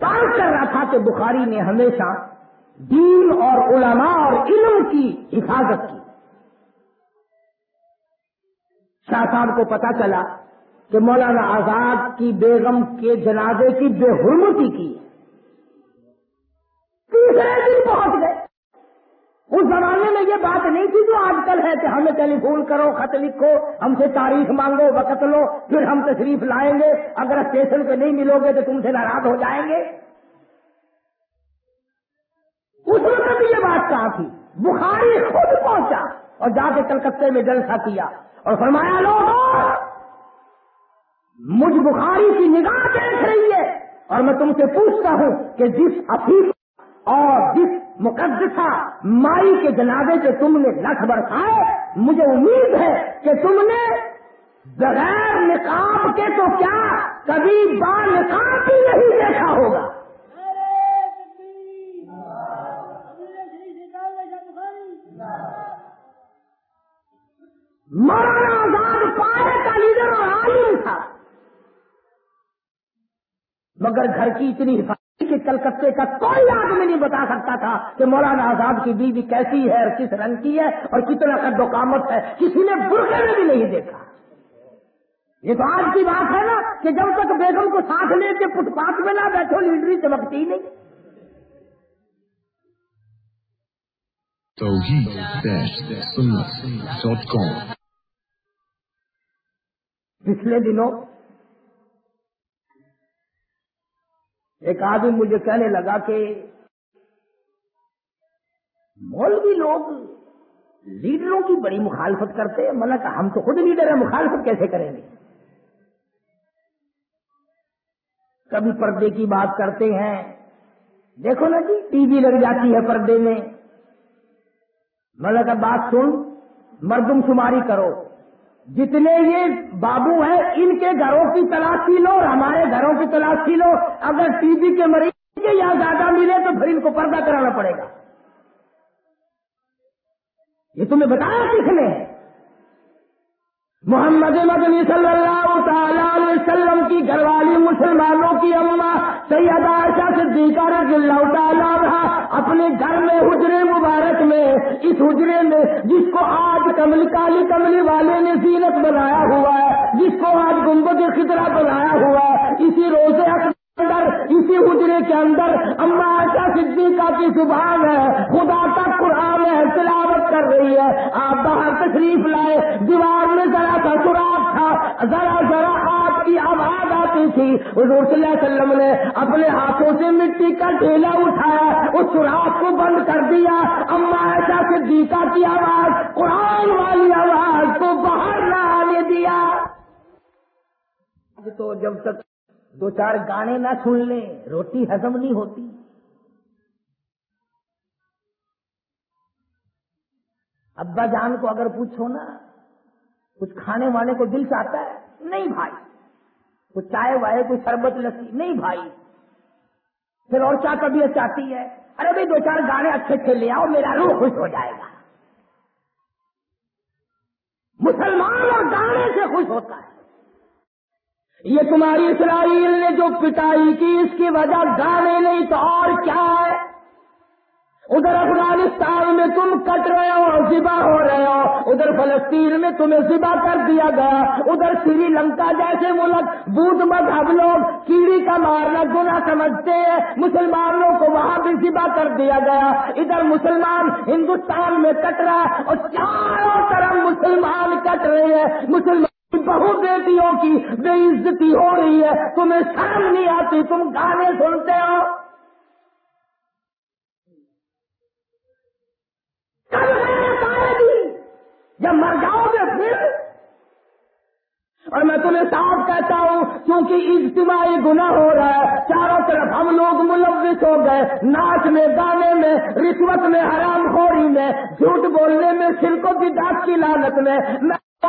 کام کر رہا تھا کہ بخاری نے ہمیشہ دین اور علماء اور علم کی حفاظت کی۔ شاہ صاحب کو پتا چلا کہ مولانا آزاد کی بیگم کے جنازے کی بے حرمتی کی۔ تیسرے دن پہنچ گئے۔ اس زمانے میں یہ بات نہیں تھی جو آج کل ہے کہ ہمیں ٹیلی فون کرو، خط لکھو، ہم سے تاریخ مانگو، وقت لو، پھر ہم تشریف لائیں گے۔ اگر اسٹیشن پہ نہیں ملو گے تو تم سے ناراض ہو جائیں گے۔ اس وقت یہ بات کہا تھی۔ بخاری خود پہنچا اور جا کے کلکتے میں جلسہ کیا اور فرمایا لوگ مجھ بخاری کی نگاہ دیکھ رہی ہے اور میں تم سے پوچھتا ہوں کہ جس افیق اور جس مقدسہ مائی کے جنازے سے تم نے لکھ برسائے، مجھے امید ہے کہ تم نے بغیر نقاب کے تو کیا کبھی با نقاب بھی نہیں دیکھا ہوگا۔ مولانا آزاد پائے کا لیڈر اور عالم تھا۔ مگر گھر کی اتنی حفاظت کہ کلکتے کا کوئی آدمی نہیں بتا سکتا تھا کہ مولانا آزاد کی بیوی کیسی ہے اور کس رنگ کی ہے اور کتنا قد و قامت ہے کسی نے برقے میں بھی نہیں دیکھا۔ یہ تو آج کی بات ہے نا کہ جب تک بیگم کو ساتھ لے کے فٹ پاتھ میں نہ بیٹھو لیڈری چمکتی ہی نہیں۔ پچھلے دنوں ایک آدمی مجھے کہنے لگا کہ مولوی لوگ لیڈروں کی بڑی مخالفت کرتے ہیں۔ میں نے کہا، ہم تو خود لیڈر ہیں، مخالفت کیسے کریں گے؟ کبھی پردے کی بات کرتے ہیں۔ دیکھو نا جی ٹی وی لگ جاتی ہے پردے میں۔ میں نے کہا، بات سن، مردم شماری کرو۔ جتنے یہ بابو ہیں، ان کے گھروں کی تلاشی لو اور ہمارے گھروں کی تلاشی لو۔ اگر ٹی بی کے مریض کے یہاں زیادہ ملے تو پھر ان کو پردہ کرانا پڑے گا۔ یہ تمہیں بتایا سیکھنے نے؟ محمد مدنی صلی اللہ تعالی علیہ وسلم کی گھر والی مسلمانوں کی اما سیدہ عائشہ صدیقہ رضی اللہ تعالیٰ رہا اپنے گھر میں حجرے مبارک میں، اس حجرے میں جس کو آج کمل کالی کملی والے نے زینت بنایا ہوا ہے، جس کو آج گنبد خطرہ بنایا ہوا ہے، اسی روزے اسی حجرے کے اندر اما عائشہ صدیقہ کی زبان ہے، خدا کا قرآن ہے، تلاوت کر رہی ہے۔ آپ باہر تشریف لائے، دیوار میں ذرا سا سراخ تھا، ذرا ذرا آپ کی آواز آتی تھی۔ حضور صلی اللہ علیہ وسلم نے اپنے ہاتھوں سے مٹی کا ڈھیلا اٹھایا، اس سوراخ کو بند کر دیا۔ اما ایسا صدیقہ کی آواز، قرآن والی آواز کو باہر نہ آنے دیا۔ تو جب تک دو چار گانے نہ سن لیں، روٹی ہزم نہیں ہوتی۔ ابا جان کو اگر پوچھو نا، کچھ کھانے وانے کو دل چاہتا ہے، نہیں بھائی، کچھ چائے وائے کوئی شربت لسی، نہیں بھائی۔ پھر اور کیا طبیعت چاہتی ہے؟ ارے بھائی، دو چار گانے اچھے اچھے لے آؤ، میرا روح خوش ہو جائے گا۔ مسلمان اور گانے سے خوش ہوتا ہے۔ یہ تمہاری اسرائیل نے جو پٹائی کی، اس کی وجہ گانے نہیں تو اور کیا ہے؟ ادھر افغانستان میں تم کٹ رہے ہو اور ذبح ہو رہے ہو، ادھر فلسطین میں تمہیں ذبح کر دیا گیا، ادھر سری لنکا جیسے ملک بدھ مذہب لوگ کیڑی کا مارنا گنا سمجھتے ہیں، مسلمانوں کو وہاں بھی ذبح کر دیا گیا، ادھر مسلمان ہندوستان میں کٹ رہا ہے اور چاروں طرف مسلمان کٹ رہے ہیں، مسلمان بہو بیٹیوں کی بے عزتی ہو رہی ہے۔ تمہیں شرم نہیں آتی؟ تم گانے سنتے ہو؟ جب مر جاؤ گے پھر؟ اور میں تمہیں صاف کہتا ہوں، کیونکہ اجتماعی گناہ ہو رہا ہے۔ چاروں طرف ہم لوگ ملوث ہو گئے۔ ناچ میں، گانے میں، رشوت میں، حرام خوری میں، جھوٹ بولنے میں سلکوں کی دانت کی لالت میں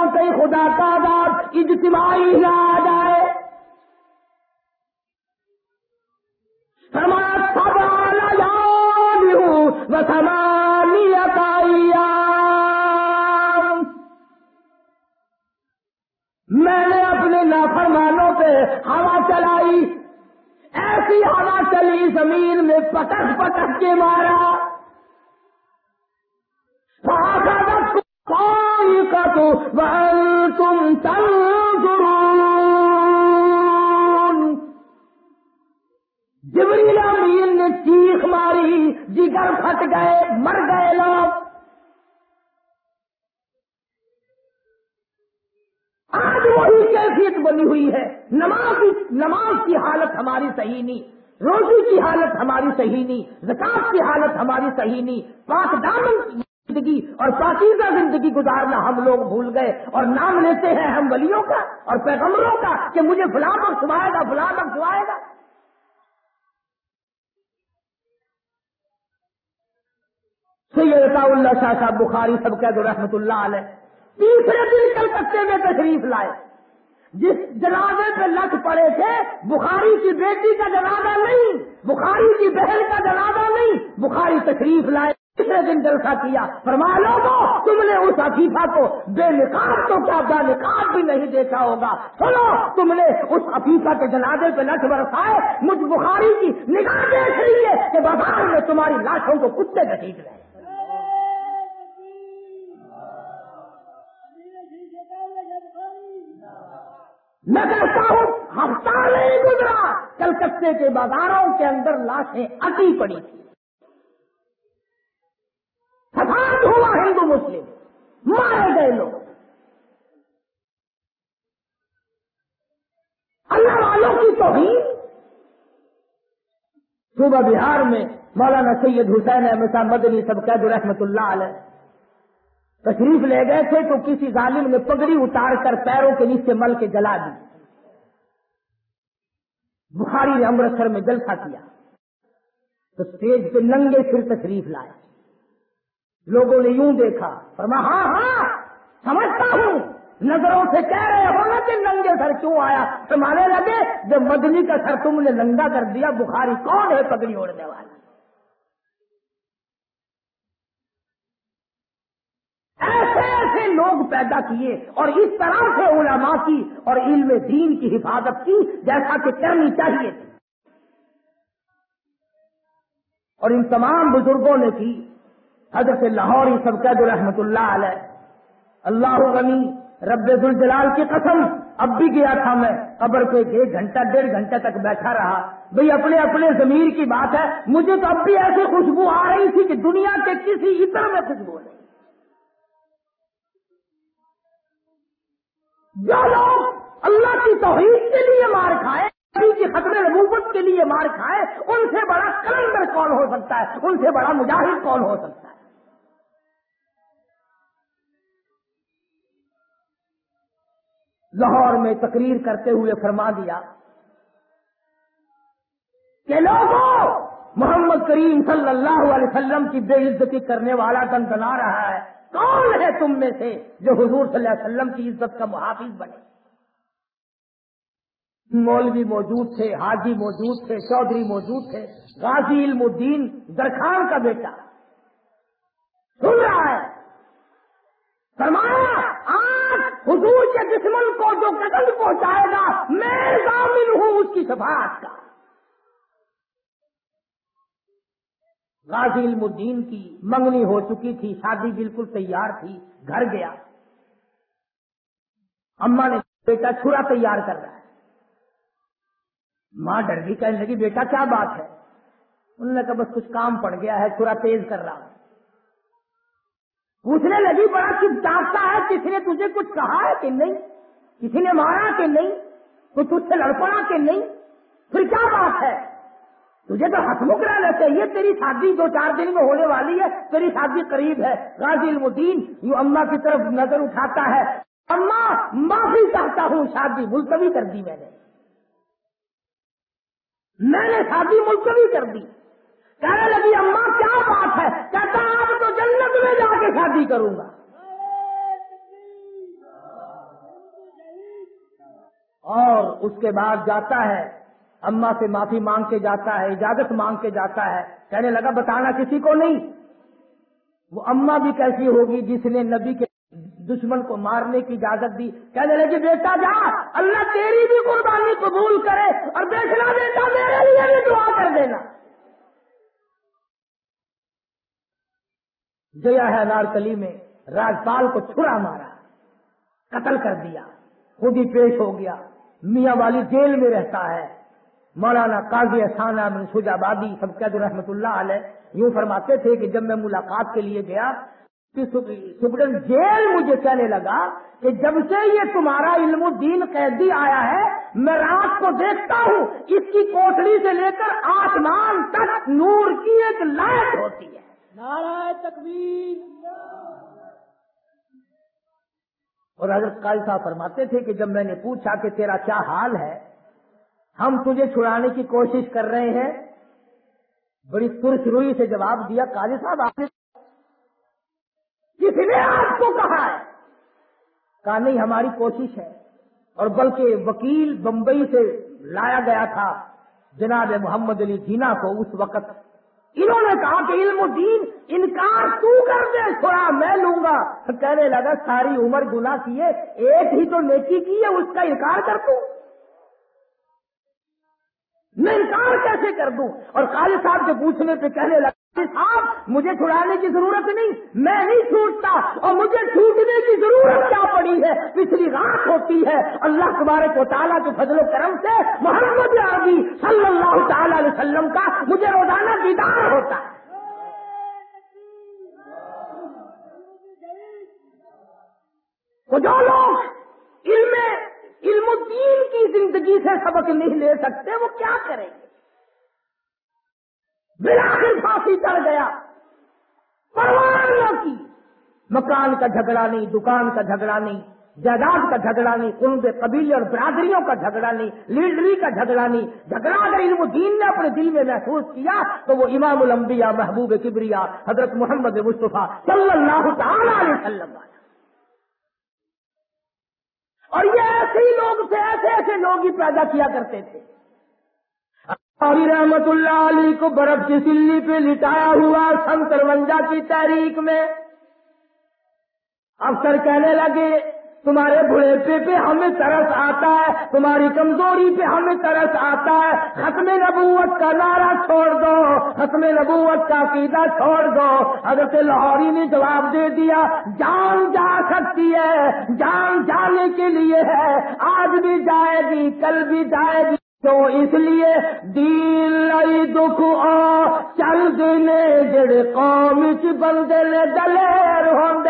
میں خدا کا آداب اجتماعی نہ آ جائے سماج سب ہوں وہ سمانی میں نے اپنے نافرمانوں پہ ہوا چلائی۔ ایسی ہوا چلی زمین میں پٹک پٹک کے مارا۔ کوئی کا تو تم تنظرون۔ جبریل امین نے چیخ ماری، جگر پھٹ گئے، مر گئے لوگ۔ آج وہی کیفیت بنی ہوئی ہے۔ نماز نماز کی حالت ہماری صحیح نہیں روزی کی حالت ہماری صحیح نہیں، زکات کی حالت ہماری صحیح نہیں، پاک دامن زندگی اور پاکیزہ زندگی گزارنا ہم لوگ بھول گئے اور نام لیتے ہیں ہم ولیوں کا اور پیغمبروں کا کہ مجھے فلاں وقت سوائے گا، فلاں وقت سوائے گا۔ سید اللہ شاہ صاحب بخاری سب قید رحمت اللہ علیہ۔ تیسرے دن کلکتے میں تشریف لائے۔ جس جنازے پہ لکھ پڑے تھے، بخاری کی بیٹی کا جنازہ نہیں، بخاری کی بہن کا جنازہ نہیں، بخاری تشریف لائے۔ تیسرے دن جلسہ کیا؟ فرما لو تم نے اس عفیفہ کو بے نکاب تو کیا با نکاب بھی نہیں دیکھا ہوگا؟ سنو، تم نے اس عفیفہ کے جنازے پہ لکھ برسائے، مجھ بخاری کی نگاہ دیکھ رہی ہے کہ بازار میں تمہاری لاشوں کو کتے گھسیٹ رہے میں کہتا ہوں، ہفتہ نہیں گزرا کلکتے کے بازاروں کے اندر لاشیں اٹی پڑی تھی فساد ہوا ہندو مسلم۔ مارے گئے لوگ۔ اللہ والوں کی توہین صوبہ بہار میں مولانا سید حسین احمد مدنی سب قید رحمت اللہ علیہ تشریف لے گئے تھے تو کسی ظالم نے پگڑی اتار کر پیروں کے نیچے مل کے جلا دی۔ بخاری نے امرتسر میں جلسہ کیا۔ تو اسٹیج پہ ننگے پھر تشریف لائے۔ لوگوں نے یوں دیکھا فرما ہاں ہاں سمجھتا ہوں۔ نظروں سے کہہ رہے ہو نا کہ ننگے سر کیوں آیا؟ تو مانے لگے، جب مدنی کا سر تم نے ننگا کر دیا، بخاری کون ہے پگڑی اوڑھنے والا؟ ایسے ایسے لوگ پیدا کیے اور اس طرح سے علماء کی اور علم دین کی حفاظت کی، جیسا کہ کرنی چاہیے تھی۔ اور ان تمام بزرگوں نے کی حضرت لاہور سب قید رحمت اللہ علیہ۔ اللہ غنی، رب الجلال کی قسم۔ اب بھی گیا تھا میں، قبر پہ ایک گھنٹہ، ڈیڑھ گھنٹہ تک بیٹھا رہا۔ بھئی اپنے اپنے ضمیر کی بات ہے، مجھے تو اب بھی ایسی خوشبو آ رہی تھی کہ دنیا کے کسی عطر میں خوشبو نہیں جو لوگ اللہ کی توحید کے لیے مار کھائے، نبی کی ختم نبوت کے لیے مار کھائے، ان سے بڑا کلندر کون ہو سکتا ہے؟ ان سے بڑا مجاہد کون ہو سکتا ہے؟ لاہور میں تقریر کرتے ہوئے فرما دیا کہ لوگوں، محمد کریم صلی اللہ علیہ وسلم کی بے عزتی کرنے والا دن بنا رہا ہے۔ کون ہے تم میں سے جو حضور صلی اللہ علیہ وسلم کی عزت کا محافظ بنے؟ مولوی موجود تھے، حاجی موجود تھے، چودھری موجود تھے، غازی علم الدین درخان کا بیٹا۔ سن رہا ہے۔ فرمایا حضور کے دشمن کو جو قتل پہنچائے گا، میں ضامن ہوں اس کی شفاعت کا۔ غازی علم الدین کی منگنی ہو چکی تھی، شادی بالکل تیار تھی، گھر گیا۔ اما نے بیٹا چھڑا تیار کر رہا ہے۔ ماں ڈر گئی، کہنے لگی، بیٹا کیا بات ہے؟ انہوں نے کہا، بس کچھ کام پڑ گیا ہے چھڑا تیز کر رہا ہوں پوچھنے لگی بڑا چپ چاہتا ہے، کسی نے تجھے کچھ کہا ہے کہ نہیں؟ کسی نے مارا کہ نہیں؟ تو تجھ سے لڑ پڑا کہ نہیں؟ پھر کیا بات ہے؟ تجھے تو ہسمکھ رہنا چاہیے، تیری شادی دو چار دن میں ہونے والی ہے، تیری شادی قریب ہے۔ غازی المدین یوں اما کی طرف نظر اٹھاتا ہے۔ اما، معافی چاہتا ہوں شادی ملتوی کر دی میں نے۔ میں نے شادی ملتوی کر دی۔ کہنے لگی، اما، کیا بات ہے؟ کہتا، آپ تو جنت میں جا کے شادی کروں گا. اور اس کے بعد جاتا ہے، اما سے معافی مانگ کے جاتا ہے، اجازت مانگ کے جاتا ہے، کہنے لگا، بتانا کسی کو نہیں. وہ اما بھی کیسی ہوگی جس نے نبی کے دشمن کو مارنے کی اجازت دی؟ کہنے لگی بیٹا، جا، اللہ تیری بھی قربانی قبول کرے اور دیکھنا بیٹا، میرے لیے بھی دعا کر دینا. جیا ہے نارکلی میں، راجپال کو چھڑا مارا، قتل کر دیا، خود ہی پیش ہو گیا، میاں والی جیل میں رہتا ہے۔ مولانا قاضی احسانہ منسوج آبادی، سب قید رحمت اللہ علیہ، یوں فرماتے تھے کہ جب میں ملاقات کے لیے گیا سپرڈن جیل مجھے کہنے لگا کہ جب سے یہ تمہارا علم الدین قیدی آیا ہے، میں رات کو دیکھتا ہوں، اس کی کوٹڑی سے لے کر آسمان تک نور کی ایک لائٹ ہوتی ہے۔ نعرہ تکبیر۔ اور حضرت قاری صاحب فرماتے تھے کہ جب میں نے پوچھا کہ تیرا کیا حال ہے، ہم تجھے چھڑانے کی کوشش کر رہے ہیں۔ بڑی ترس روئی سے جواب دیا قاضی صاحب، آپ نے کسی نے آپ کو کہا ہے؟ کہا، نہیں، ہماری کوشش ہے۔ اور بلکہ وکیل بمبئی سے لایا گیا تھا جناب محمد علی جینا کو اس وقت انہوں نے کہا کہ علم الدین انکار تو کر دے تھوڑا میں لوں گا۔ کہنے لگا، ساری عمر گنا کیے، ایک ہی تو نیکی کی ہے، اس کا انکار کر دوں۔ میں انکار کیسے کر دوں؟ اور خالد صاحب کے پوچھنے پہ کہنے لگا مجھے چھڑانے کی ضرورت نہیں، میں نہیں چھوٹتا اور مجھے چھوٹنے کی ضرورت کیا پڑی ہے؟ پچھلی رات ہوتی ہے، اللہ تبارک و تعالیٰ کے فضل و کرم سے محمد عربی صلی اللہ تعالی علیہ وسلم کا مجھے روزانہ دیدار ہوتا ہے۔ تو جو لوگ علم علم الدین کی زندگی سے سبق نہیں لے سکتے، وہ کیا کریں گے؟ بلاخر پھانسی چڑھ گیا۔ پروان کی۔ مکان کا جھگڑا نہیں، دکان کا جھگڑا نہیں، جائیداد کا جھگڑا نہیں قلب قبیلے اور برادریوں کا جھگڑا نہیں، لیڈری کا جھگڑا نہیں۔ جھگڑا اگر علم الدین نے اپنے دل میں محسوس کیا، تو وہ امام الانبیاء محبوب کبریا، حضرت محمد مصطفیٰ صلی اللہ تعالی علیہ وسلم اور یہ ایسے ہی لوگ تھے، ایسے ایسے لوگ ہی پیدا کیا کرتے تھے۔ ابھی رحمت اللہ علی کو برف کی سلی پہ لٹایا ہوا سن ترونجا کی تاریخ میں افسر کہنے لگے، تمہارے بڑھے پہ ہمیں ترس آتا ہے، تمہاری کمزوری پہ ہمیں ترس آتا ہے، ختم نبوت کا نعرہ چھوڑ دو، ختم نبوت کا عقیدہ چھوڑ دو. حضرت لاہوری نے جواب دے دیا، جان جا سکتی ہے، جان جانے کے لیے ہے، آج بھی جائے گی، کل بھی جائے گی. تو اس لیے دین لائی دکھ آ چل دینے جڑے قوم چ بندے نے دلیر ہوں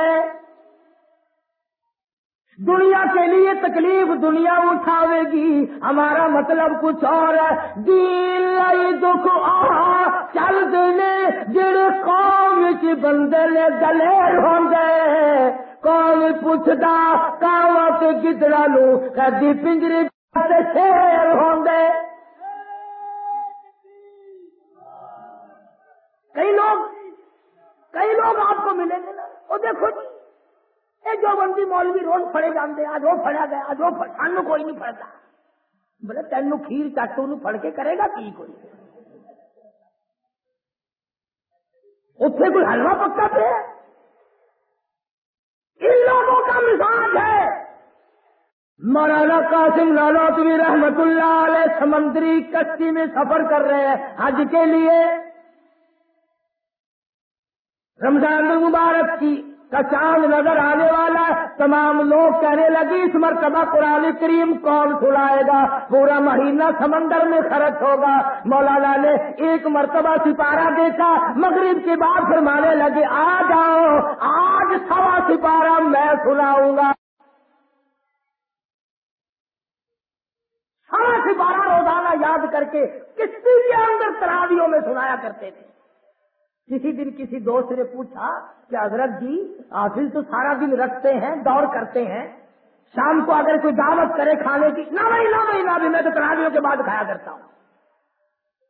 دنیا کے لیے تکلیف دنیا اٹھاوے گی، ہمارا مطلب کچھ اور ہے۔ دین لائی دکھ آ چل دینے جڑے قوم چ بندے نے دلیر ہوں کون پوچھتا کاوا کے گدڑا لو کدی پنجری کئی لوگ کئی لوگ آپ کو ملیں گے نا۔ وہ دیکھو جی یہ جو بندی مولوی روز پڑے جانے آج وہ پڑا گیا، آج وہ سانو کوئی نہیں پڑتا بولے تینوں کھیر چاٹو نو پڑ کے کرے گا کی کوئی؟ اتنے کوئی حلوا پکا پہ ان لوگوں کا مزاج ہے۔ مولانا قاسم لالوتوی رحمت اللہ علیہ سمندری کشتی میں سفر کر رہے ہیں۔ حج کے لیے۔ رمضان مبارک کی کا چاند نظر آنے والا تمام لوگ کہنے لگی اس مرتبہ قرآن کریم کون سنائے گا؟ پورا مہینہ سمندر میں خرچ ہوگا۔ مولانا نے ایک مرتبہ سپارہ دیکھا، مغرب کے بعد فرمانے لگے، آ جاؤ، آج سوا سپارہ میں سناؤں گا۔ سے بارہ روزانہ یاد کر کے کسی کے اندر تراویوں میں سنایا کرتے تھے۔ کسی دن کسی دوست نے پوچھا کہ حضرت جی آفس تو سارا دن رکھتے ہیں، دور کرتے ہیں۔ شام کو اگر کوئی دعوت کرے کھانے کی، نہ بھائی نہ بھائی، نہ بھی میں تو تراویوں کے بعد کھایا کرتا ہوں۔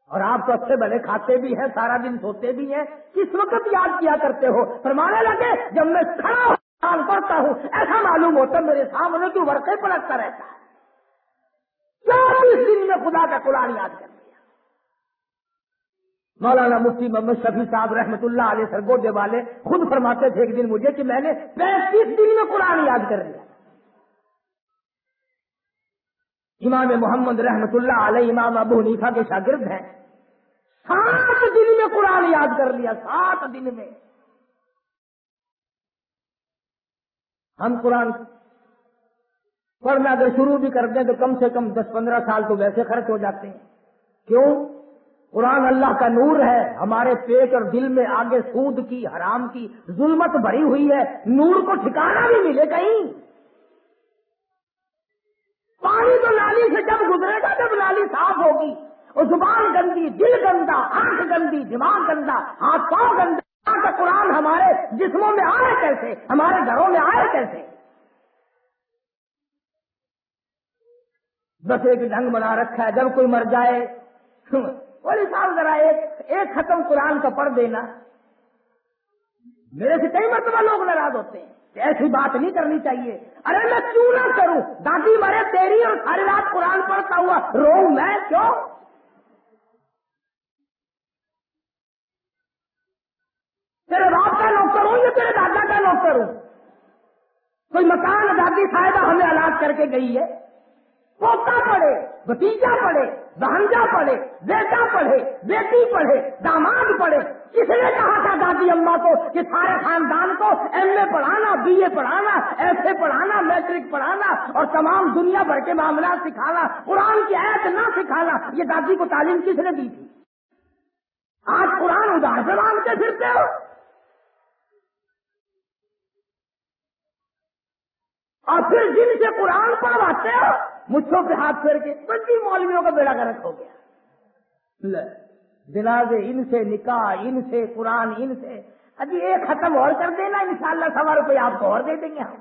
اور آپ تو اچھے بھلے کھاتے بھی ہیں، سارا دن سوتے بھی ہیں۔ کس وقت یاد کیا کرتے ہو؟ فرمانے لگے، جب میں کھڑا ہوں کرتا ہوں، ایسا معلوم ہوتا میرے سامنے کی ورقے پلٹتا رہتا ہے۔ چوبیس دن میں خدا کا قرآن یاد کر لیا۔ مولانا مفتی محمد شفیع صاحب رحمت اللہ علیہ سرگودے والے خود فرماتے تھے ایک دن مجھے کہ میں نے پینتیس دن میں قرآن یاد کر لیا۔ امام محمد رحمت اللہ علیہ، امام ابو نیفا کے شاگرد ہیں۔ سات دن میں قرآن یاد کر لیا، سات دن میں۔ ہم قرآن پڑھنا اگر شروع بھی کر دیں تو کم سے کم دس پندرہ سال تو ویسے خرچ ہو جاتے ہیں۔ کیوں؟ قرآن اللہ کا نور ہے۔ ہمارے پیٹ اور دل میں آگے سود کی، حرام کی ظلمت بھری ہوئی ہے۔ نور کو ٹھکانا بھی ملے کہیں۔ پانی تو نالی سے جب گزرے گا، جب نالی صاف ہوگی۔ اور زبان گندی، دل گندا، آنکھ گندی، دماغ گندا، ہاتھ پاؤں گندا کا قرآن ہمارے جسموں میں آئے کیسے؟ ہمارے گھروں میں آئے کیسے؟ بس ایک ڈھنگ بنا رکھا ہے، جب کوئی مر جائے بولے صاحب ذرا ایک ایک ختم قرآن کا پڑھ دینا۔ میرے سے کئی مرتبہ لوگ ناراض ہوتے ہیں ایسی بات نہیں کرنی چاہیے۔ ارے میں کیوں نہ کروں؟ دادی مرے، تیری اور ساری رات قرآن پڑھتا ہوا رو میں؟ کیوں؟ تیرے باپ کا نوکر ہوں یا تیرے دادا کا نوکر ہوں؟ کوئی مکان دادی صاحبہ ہمیں الگ کر کے گئی ہے؟ پوتا پڑھے بتیجا پڑھے بہنجا پڑھے، بیٹا پڑھے، بیٹی پڑھے، داماد پڑھے۔ کس نے کہا تھا دادی اما کو کہ سارے خاندان کو ایم اے پڑھانا، بی اے پڑھانا ایس اے پڑھانا، میٹرک پڑھانا اور تمام دنیا بھر کے معاملات سکھانا، قرآن کی عید نہ سکھانا، یہ دادی کو تعلیم کس نے دی تھی؟ آج قرآن ادار سے مان کے پھرتے ہو۔ اور پھر جن سے قرآن پڑھواتے ہو مچھوں پہ ہاتھ پھیر کے بڑی مولویوں کا بیڑا گرک ہو گیا۔ جنازے ان سے نکاح، ان سے قرآن، ان سے۔ ابھی ایک ختم اور کر دینا ان شاء اللہ سوا روپئے آپ کو اور دے دیں گے ہم۔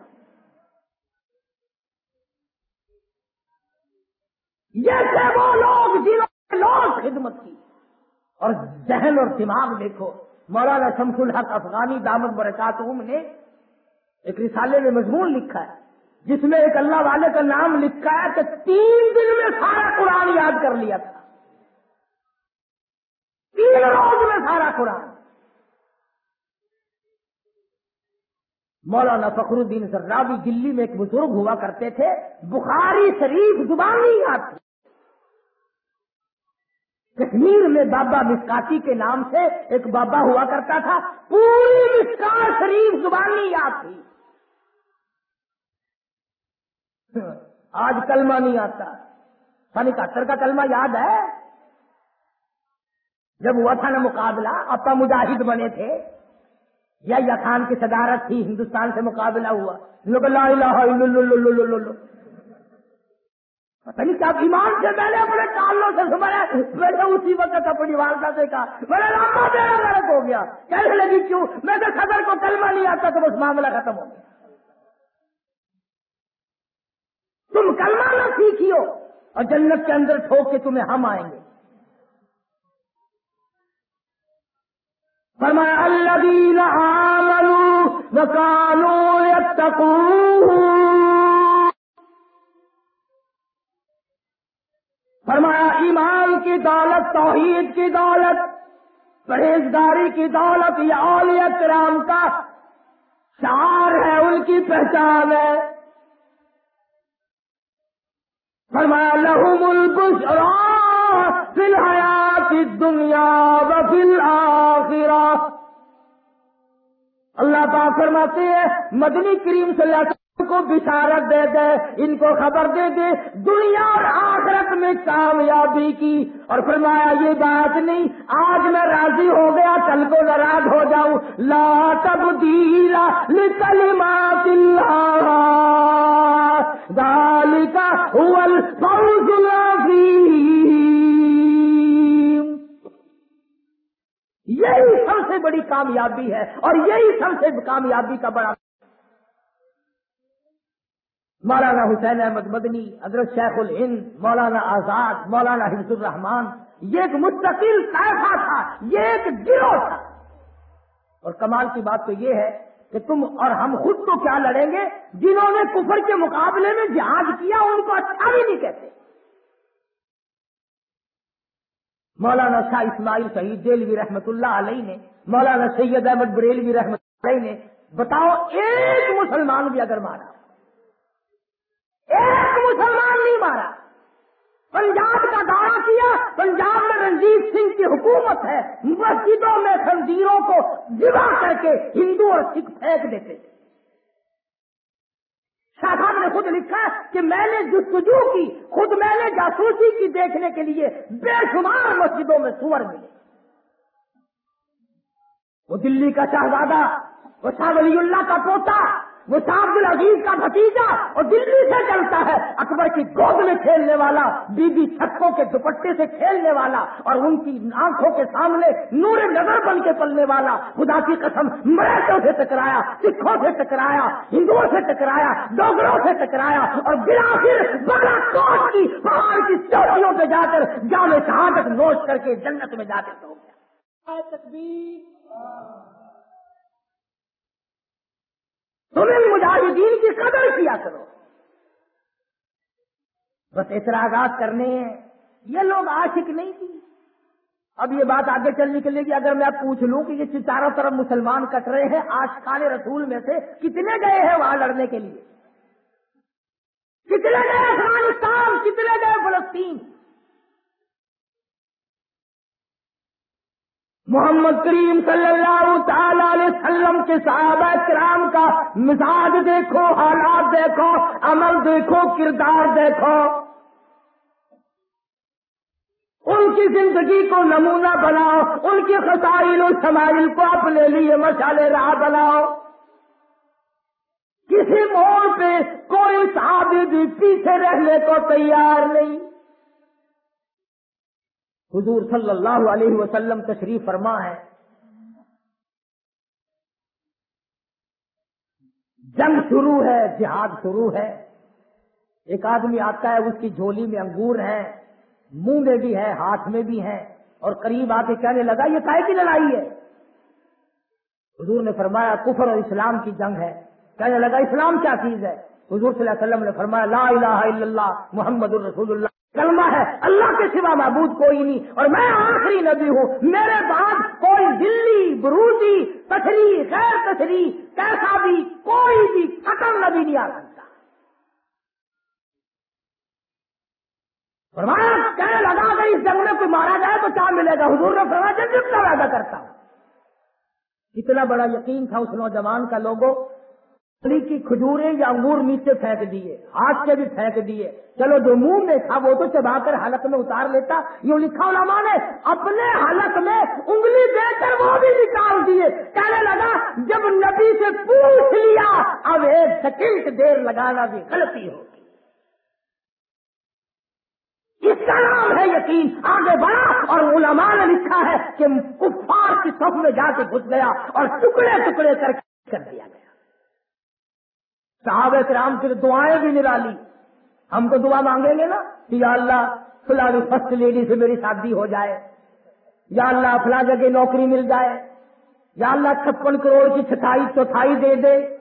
یہ وہ لوگ، جنہوں نے لوگ خدمت کی۔ اور ذہن اور دماغ دیکھو، مولانا شمس الحق افغانی دامد برکات نے ایک رسالے میں مضمون لکھا ہے۔ جس میں ایک اللہ والے کا نام لکھا ہے کہ تین دن میں سارا قرآن یاد کر لیا تھا۔ تین روز میں سارا قرآن۔ مولانا فخر الدین سرابی دلی میں ایک بزرگ ہوا کرتے تھے۔ بخاری شریف زبانی یاد تھی۔ کشمیر میں بابا مسکاتی کے نام سے ایک بابا ہوا کرتا تھا۔ پوری مسکا شریف زبانی یاد تھی۔ آج کلمہ نہیں آتا۔ سن اکہتر کا کلمہ یاد ہے؟ جب ہوا تھا نا مقابلہ، اپا مجاہد بنے تھے۔ یا یا خان کی صدارت تھی، ہندوستان سے مقابلہ ہوا۔ لوگ لا الہ الا اللہ پتہ نہیں کیا ایمان سے میں نے اپنے کالوں سے سمایا میں نے اسی وقت اپنی والدہ سے کہا میرا لمبا میرا غلط ہو گیا۔ کہنے لگی، کیوں؟ میں تو صدر کو کلمہ نہیں آتا تو بس معاملہ ختم ہو گیا تم کلمہ نہ سیکھیو اور جنت کے اندر ٹھوک کے تمہیں ہم آئیں گے۔ فرمایا، الذین آمنوا وکانوا یتقون۔ فرمایا، ایمان کی دولت، توحید کی دولت، پرہیزگاری کی دولت، یہ اولیاء کرام کا شعار ہے، ان کی پہچان ہے۔ فرمایا لہم البشرا فی الحیات الدنیا و فی الاخرہ اللہ پاک فرماتے ہیں، مدنی کریم صلی اللہ علیہ وسلم کو بشارت دے دے، ان کو خبر دے دے، دنیا اور آخرت میں کامیابی کی۔ اور فرمایا، یہ بات نہیں، آج میں راضی ہو گیا، کل کو ناراض ہو جاؤں۔ لا تبدیل لکلمات اللہ۔ ذالک هو الفوز العظیم یہی سب سے بڑی کامیابی ہے اور یہی سب سے کامیابی کا بڑا مولانا حسین احمد مدنی، حضرت شیخ الہند، مولانا آزاد، مولانا حفظ الرحمان یہ ایک مستقل طائفہ تھا، یہ ایک گروہ تھا۔ اور کمال کی بات تو یہ ہے کہ تم اور ہم خود تو کیا لڑیں گے؟ جنہوں نے کفر کے مقابلے میں جہاد کیا، ان کو اچھا بھی نہیں کہتے۔ مولانا شاہ اسماعیل شہید دلوی رحمت اللہ علیہ نے، مولانا سید احمد بریلوی رحمت اللہ علیہ نے، بتاؤ ایک مسلمان بھی اگر مارا۔ ایک مسلمان نہیں مارا۔ پنجاب کا دورہ کیا، پنجاب میں رنجیت سنگھ کی حکومت ہے، مسجدوں میں خنزیروں کو جبا کر کے ہندو اور سکھ پھینک دیتے تھے شاہ صاحب نے خود لکھا کہ میں نے جستجو کی، خود میں نے جاسوسی کی دیکھنے کے لیے بے شمار مسجدوں میں سور ملے۔ وہ دلی کا شہزادہ، وہ شاہ ولی اللہ کا پوتا وہ العزیز کا بھتیجا اور دلی سے چلتا ہے۔ اکبر کی گود میں کھیلنے والا بی بی چھکوں کے دوپٹے سے کھیلنے والا اور ان کی آنکھوں کے سامنے نور نظر بن کے پلنے والا۔ خدا کی قسم مراٹھوں سے ٹکرایا، سکھوں سے ٹکرایا، ہندوؤں سے ٹکرایا، ڈوگروں سے ٹکرایا اور بلاخر بڑا کوٹ کی پہاڑ کی چوٹیوں پہ جا کر جامع شہادت نوش کر کے جنت میں جا کر سو گیا۔ تکبیر۔ تمہیں مجاہدین کی قدر کیا کرو۔ بس اعتراضات کرنے ہیں۔ یہ لوگ عاشق نہیں تھی اب یہ بات آگے چل نکلے گی اگر میں پوچھ لوں کہ یہ چاروں طرف مسلمان کٹ رہے ہیں، آشقان رسول میں سے کتنے گئے ہیں وہاں لڑنے کے لیے؟ کتنے گئے افغانستان؟ کتنے گئے فلسطین؟ محمد کریم صلی اللہ تعالی علیہ وسلم کے صحابہ کرام کا مزاج دیکھو، حالات دیکھو، عمل دیکھو، کردار دیکھو۔ ان کی زندگی کو نمونہ بناؤ، ان کی خسائل و شمائل کو اپنے لیے مشالے راہ بناؤ۔ کسی موڑ پہ کوئی صحابی بھی پیچھے رہنے کو تیار نہیں۔ حضور صلی اللہ علیہ وسلم تشریف فرما ہے۔ جنگ شروع ہے، جہاد شروع ہے۔ ایک آدمی آتا ہے، اس کی جھولی میں انگور ہے منہ میں بھی ہے ہاتھ میں بھی ہے اور قریب آ کے کہنے لگا، یہ کائے کی لڑائی ہے۔ حضور نے فرمایا، کفر اور اسلام کی جنگ ہے۔ کہنے لگا، اسلام کیا چیز ہے؟ حضور صلی اللہ علیہ وسلم نے فرمایا، لا الہ الا اللہ، محمد الرسول اللہ۔ کلمہ ہے، اللہ کے سوا معبود کوئی نہیں۔ اور میں آخری نبی ہوں۔ میرے بعد کوئی دلی بروسی تشریح، غیر تشریح کیسا بھی، کوئی بھی ختم نبی نہیں آ سکتا۔ فرمایا، کہنے لگا، اگر اس جنگ میں کوئی مارا جائے تو کیا ملے گا؟ حضور نے فرمایا جنگ کا وعدہ کرتا ہوں۔ اتنا بڑا یقین تھا اس نوجوان کا، لوگوں کی کھجورے یا انگور نیچے پھینک دیے، ہاتھ سے بھی پھینک دیے۔ چلو جو منہ میں تھا وہ تو چبا کر حلق میں اتار لیتا۔ یوں لکھا علماء نے، اپنے حلق میں انگلی دے کر وہ بھی نکال دیے۔ کہنے لگا، جب نبی سے پوچھ لیا، اب ایک سیکنڈ دیر لگانا بھی غلطی ہوگی۔ اس کا نام ہے یقین۔ آگے بڑھا اور علماء نے لکھا ہے کہ کفار کی سب میں جا کے گھس گیا اور ٹکڑے ٹکڑے کر دیا گیا۔ صحابہ کرام کے دعائیں بھی نرالی ہم تو دعا مانگیں گے نا کہ یا اللہ فلاں فرسٹ لیڈی سے میری شادی ہو جائے۔ یا اللہ فلاں جگہ نوکری مل جائے۔ یا اللہ چھپن کروڑ کی چھٹائی چوتھائی دے دے۔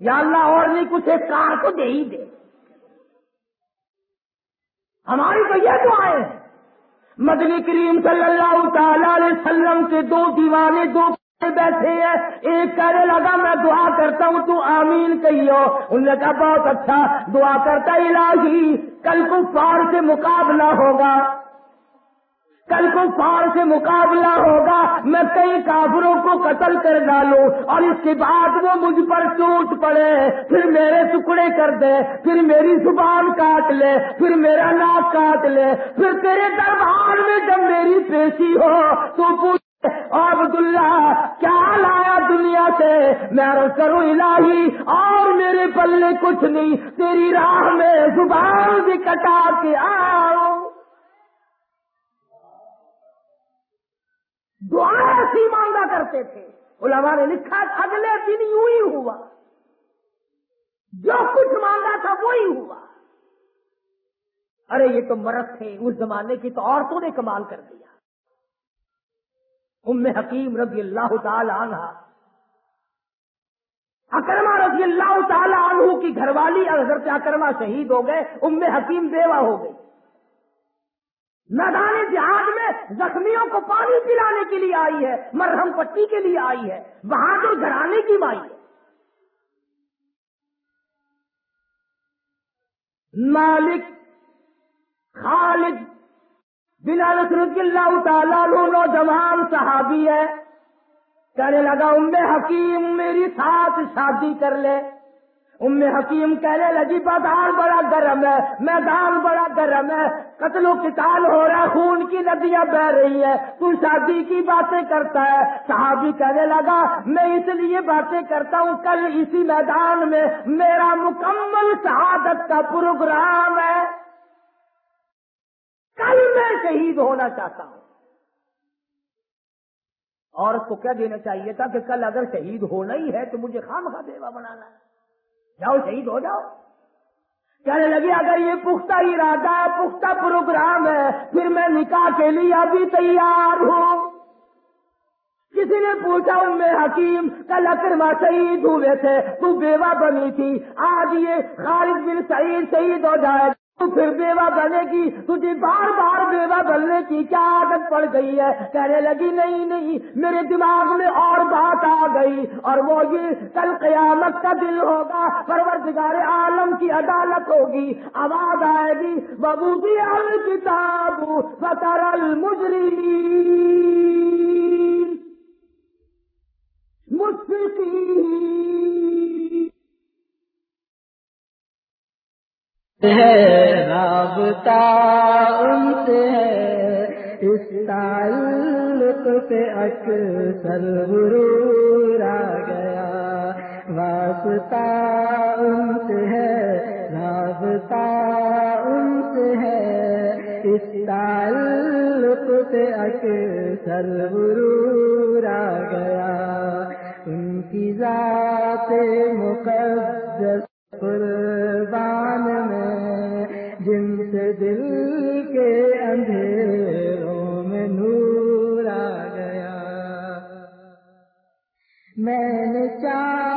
یا اللہ اور نہیں کچھ ایک کار کو دے ہی دے۔ ہماری تو یہ دعائیں مدنی کریم صلی اللہ تعالی علیہ وسلم کے دو دیوانے، دو بیٹھے ہیں ایک کہنے لگا، میں دعا کرتا ہوں، تو آمین کہیو۔ ان نے کہا، بہت اچھا دعا کرتا الہی، کل کو فار سے مقابلہ ہوگا۔ کل کو فار سے مقابلہ ہوگا، میں کئی کافروں کو قتل کر ڈالوں، اور اس کے بعد وہ مجھ پر ٹوٹ پڑے۔ پھر میرے ٹکڑے کر دے، پھر میری زبان کاٹ لے، پھر میرا ناک کاٹ لے، پھر تیرے دربار میں جب میری پیشی ہو، تو پوچھ عبداللہ، کیا لایا دنیا سے؟ میں کروں الہی، اور میرے پلے کچھ نہیں، تیری راہ میں زبان بھی کٹا کے آؤ۔ دعا ایسی مانگا کرتے تھے۔ علماء نے لکھا، اگلے دن یوں ہی ہوا۔ جو کچھ مانگا تھا وہی ہوا۔ ارے، یہ تو مرد تھے، اس زمانے کی تو عورتوں نے کمال کر دیا۔ ام حکیم رضی اللہ تعالی عنہ۔ اکرما رضی اللہ تعالی عنہ کی گھر والی حضرت اکرما شہید ہو گئے، ام حکیم بیوہ ہو گئی میدان جہاد میں زخمیوں کو پانی پلانے کے لیے آئی ہے، مرہم پٹی کے لیے آئی ہے بہادر گھرانے کی مائی ہے۔ مالک خالد بلال رضی اللہ تعالیٰ نوجوان صحابی ہے۔ کہنے لگا، ام حکیم، میری ساتھ شادی کر لے۔ ام حکیم کہنے لگی جی، بازار بڑا گرم ہے، میدان بڑا گرم ہے، قتل و قتال ہو رہا ہے، خون کی ندیاں بہ رہی ہے تو شادی کی باتیں کرتا ہے۔ صحابی کہنے لگا، میں اس لیے باتیں کرتا ہوں، کل اسی میدان میں میرا مکمل شہادت کا پروگرام ہے۔ کل میں شہید ہونا چاہتا ہوں۔ عورت کو کیا دینا چاہیے تھا کہ کل اگر شہید ہونا ہی ہے تو مجھے خام خواہ بیوہ بنانا ہے۔ جاؤ شہید ہو جاؤ۔ کہنے لگی اگر یہ پختہ ارادہ ہے پختہ پروگرام ہے، پھر میں نکاح کے لیے ابھی تیار ہوں۔ کسی نے پوچھا، ان میں حکیم، کل اکرما شہید ہوئے تھے، تو بیوہ بنی تھی۔ آج یہ خالد بن سعید شہید ہو جائے۔ پھر بیوہ بنے گی تجھے بار بار بیوہ بننے کی کیا عادت پڑ گئی ہے؟ کہنے لگی، نہیں نہیں، میرے دماغ میں اور بات آ گئی اور وہ یہ کل قیامت کا دل ہوگا، پروردگار عالم کی عدالت ہوگی۔ آواز آئے گی ببو کی الکتاب فتر المجرمین مشفقین ہے رابطہ ان سے ہے اس تعلق سے اکثر غرور آ گیا۔ واسطہ ان سے ہے، رابطہ ان سے ہے اس تعلق سے اکثر غرور آ گیا۔ ان کی ذات مقدس قربان میں جن سے دل کے اندھیروں میں نور آ گیا میں نے چار